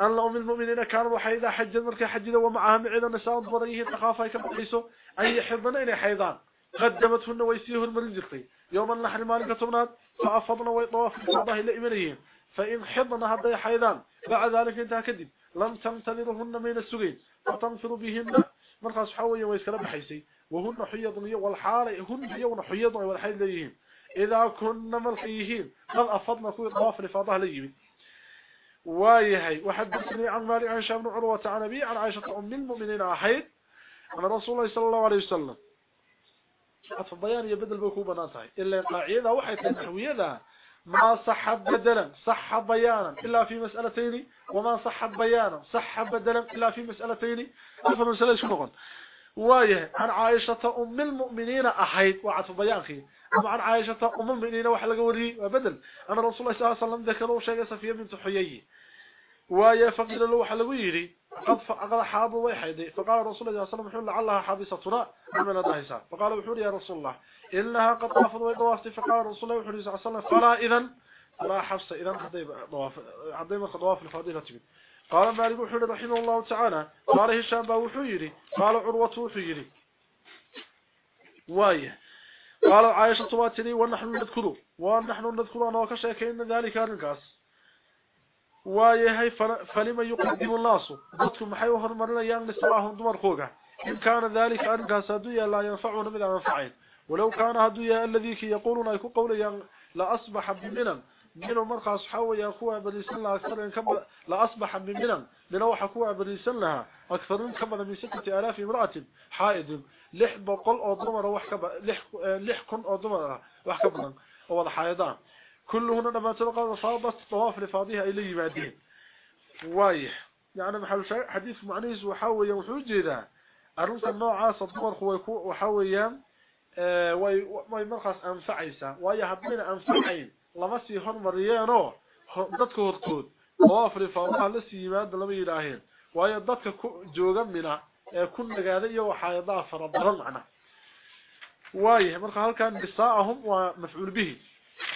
أن أم المؤمنين كانوا حيدا حجا مركا حجدا ومعها معيدا نساء ضريه تخافا كبحيسو أن يحضن إلى حيضان. قدمتهن ويسيه المرنجقي يوم النحر مالك تمنات فأفضن ويطواف الله إلى إمنيهم فإن حضن هذا حيضان. بعد ذلك انتهى كذب. لم تنتظرهن من السجين. فتنفر بهن مركا صحويا ويسكلا بحيسي. وهن حيض والحال هن يون حيض والحيض ليهم إذا كنا ملقيهين قد أفضنا كل طواف لفاضها ليهم وايهي. وحدثني عن مالك عن شام بن عروة عن أبي عن عائشة أم المؤمنين أحيد أن رسول الله صلى الله عليه وسلم عطف بيان يبدل بكو بناتها. إلا قاعدة وحيد النحوية ما صح بدلا. صح بيانا. إلا في مسألتين. وما صح بيانا. صح بدلا. إلا في مسألتين. أفضل مسألة شنو وايه؟ عن عائشة أم المؤمنين أحيد وعطف بيانخي أما عن عائشة أم المؤمنين وحلق وري وبدل. أنا رسول الله صلى الله عليه وسلم ذكروا شيء صفية بنت حيي. وايه؟ فقيل له وحلق ويري قد فقال حاب ويحيد. فقال رسول الله صلى الله عليه وسلم لعلها حابستنا من داهسا فقال وحور يا رسول الله. إنها قد طافت ويطوافت فقال رسول الله صلى الله عليه وسلم فلا إذن. فلا حفص. إذن حدي طواف. حدي ما طواف الفضيلة تبي قال مالك وحيري رحمه الله تعالى قال هشام باو حيري قال عروة حيري واي. قال عائشة تواتري ونحن ندخل ونحن ندخل أنا وكشاكين ذلك الرقاس واي هاي فلما يقدم الناس؟ قدكم حيو هرمر ليان لسواهم دمر خوغة إن كان ذلك الرقاس دويا لا ينفعون من المنفعين ولو كان هدويا الذي يقولون أيكو قوليا لأصبح بمنم منهم مرقص حوي أخوة بريسان لها أكثر لا أصبح من منهم منهم أخوة بريسان لها أكثر من كبر من ستة امرأة. حائد لحب قل أضمر لحكن أضمر وحكبر أول حائدان كلهن لما تلقى صابت طواف لفاضيها يعني إلي بعدين وايح يعني حديث معنيز وحوي وحوج إذا أرنت النوع عاصد دور وحوي آه، وايح مرقص أنفعيسا وايح أبنين أنفعين. وي مرخص أنفعيسا وايا حبين أنفعين لما سيهن مريانو ضدك هرطود طواف لفاضيها لسي يماد لما يلاهين وايا ضدك جوغا منا كن نقادية وحايضا فربرا معنا وايه مرخص هل كان بساءهم ومفعول به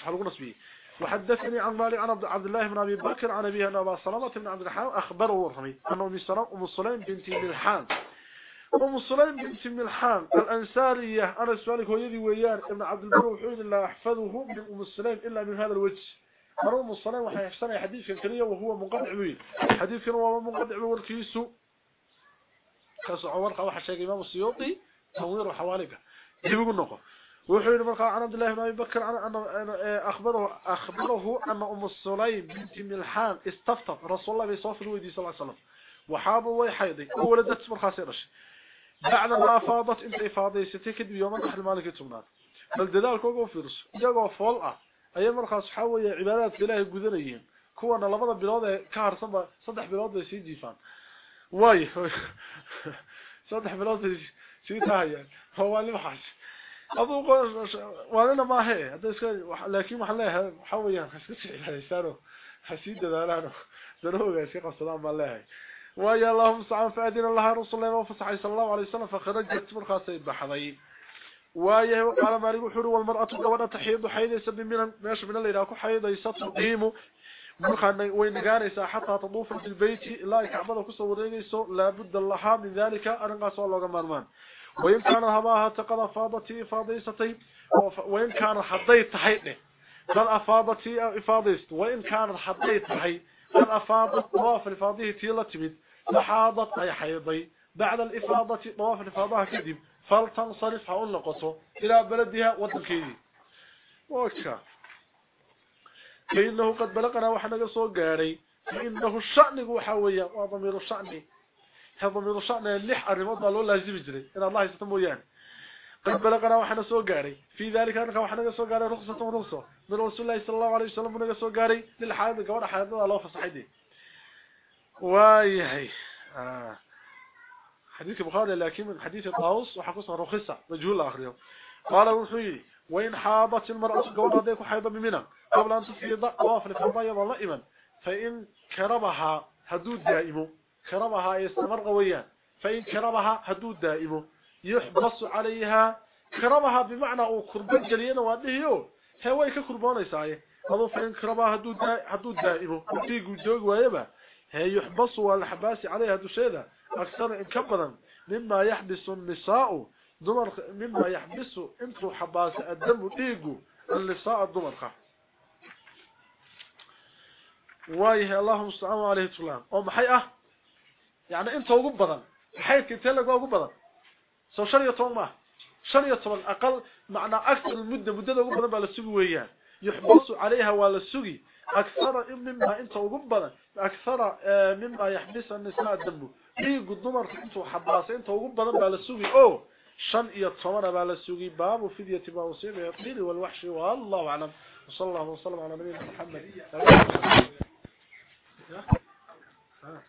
حلو نصبي وحدثني عن مالك عن عبد الله بن ابي بكر عن ابي ان ابا سلمة بن عبد الرحمن اخبره ورمي انه ام سلمة ام سليم بنت ملحان ام سليم بنت ملحان الانصاريه أنا سؤالك هو يدي ويان إبن عبد البر وحيد لا أحفظه من أم سليم إلا من هذا الوجه. مروا أم سليم وحي يحسن حديث كريه وهو منقطع وين حديث هو منقطع وركيسو كسو ورقة waxa sheegay imam suyuti tawir xawaalika dibigu noqo وحيد مرقى عن عبد الله بن أبي بكر عن أن أخبره, أخبره أن أم السليم بنت ملحان استفتت رسول الله صلى الله عليه وسلم. وحابوا ويحيدي وولدت مرقى سيرش بعد ما أفاضت انت إفاضي ستكد بيوم نحل مالك التمنات بل دلال كوكو فيرس يقو فولع أي مرقى صحاوية عبادات بلاهي قذنيين كوانا لبدا بلاد كهر صدح بلاد سيدي فان. واي. صدح بلاد سيدي هاي هو اللي محاش. أبو وأنا ما هي. هذا لكن weeyaan iska sicilaaysano xasiida daalano daroga sheekh salaam balahay ويا اللهم صل فادين الله رسول الله وفصحى صلى الله عليه وسلم فخرجت مرخصه بحضي. ويا وقال ما ريغو خرو والمرأة قوده تحيض حيديس بمن ماشي من الليل أكو حيديس تقيم مرخان وين غانيسا حتى تطوف في البيت لا كعبده كسو ودينيسو لا بد لها من ذلك ارنقا سو لوغا مارمان. وإن كان هباها تقضى فاضتي فاضيستي وإن كان حضيت حيث بل أفاضتي إفاضيست. وإن كان حضيت حي بل أفاضت طواف الفاضيه تيلا تمد فحاضت أي حيضي بعد الإفاضة طواف الإفاضة كذب فلتنصرف هؤلاء نقصه إلى بلدها وتنكيدي وكا فإنه قد بلغنا وحنا قصوا قاري. فإنه الشأن وحاوية وضمير الشأن. ضمير الشأن اللح الرمض لو لازم يجري. إن الله يستمو يعني قد بلغنا وحنا سو قاري. في ذلك أنك وحنا سو قاري رخصة ورخصة من رسول الله صلى الله عليه وسلم سو قاري. للحائض قوانا حائض الله فصحيدي وايهي آه. حديث بخاري لكن من حديث الطاوس وحقصها رخصة مجهول آخر قال وحي وإن حاضت المرأة قوانا ديكو حيضا بمنا قبل أن تفيض طواف لفرضايا ظلائما فإن كربها هدود دائمه كربها يستمر قويا. فإن كربها هدود دائمه يحبص عليها. كربها بمعنى أو كربان جلينا وادهيو هواي ككربانيساي هذا فإن كربها هدود دائمه وديغو جوج وايبا هي يحبسوا الحباس عليها دوشيدا أكثر كبرا مما يحبس النساء. دمرخ مما يحبس إنتو حباس الدم ايغو النساء دمرخ وايه اللهم استعان عليه السلام. أو مخي آه يعني انت اوغو بدن مخي كنتي لا اوغو بدن سو شريه توما شريه توما أقل معنى أكثر المدة مدة اوغو بدن بالسوق ويهان يحبس عليها ولا سوقي أكثر مما أنت وقبلا أكثر مما يحبس النساء الدم. إيه قد نمر أنت وحباس أنت وقبلا بالسوقي أوه شن إيا الطمر بالسوقي باب وفدية باوسيب يطير والوحش. والله أعلم. وصلى الله وسلم على نبينا محمد. ها؟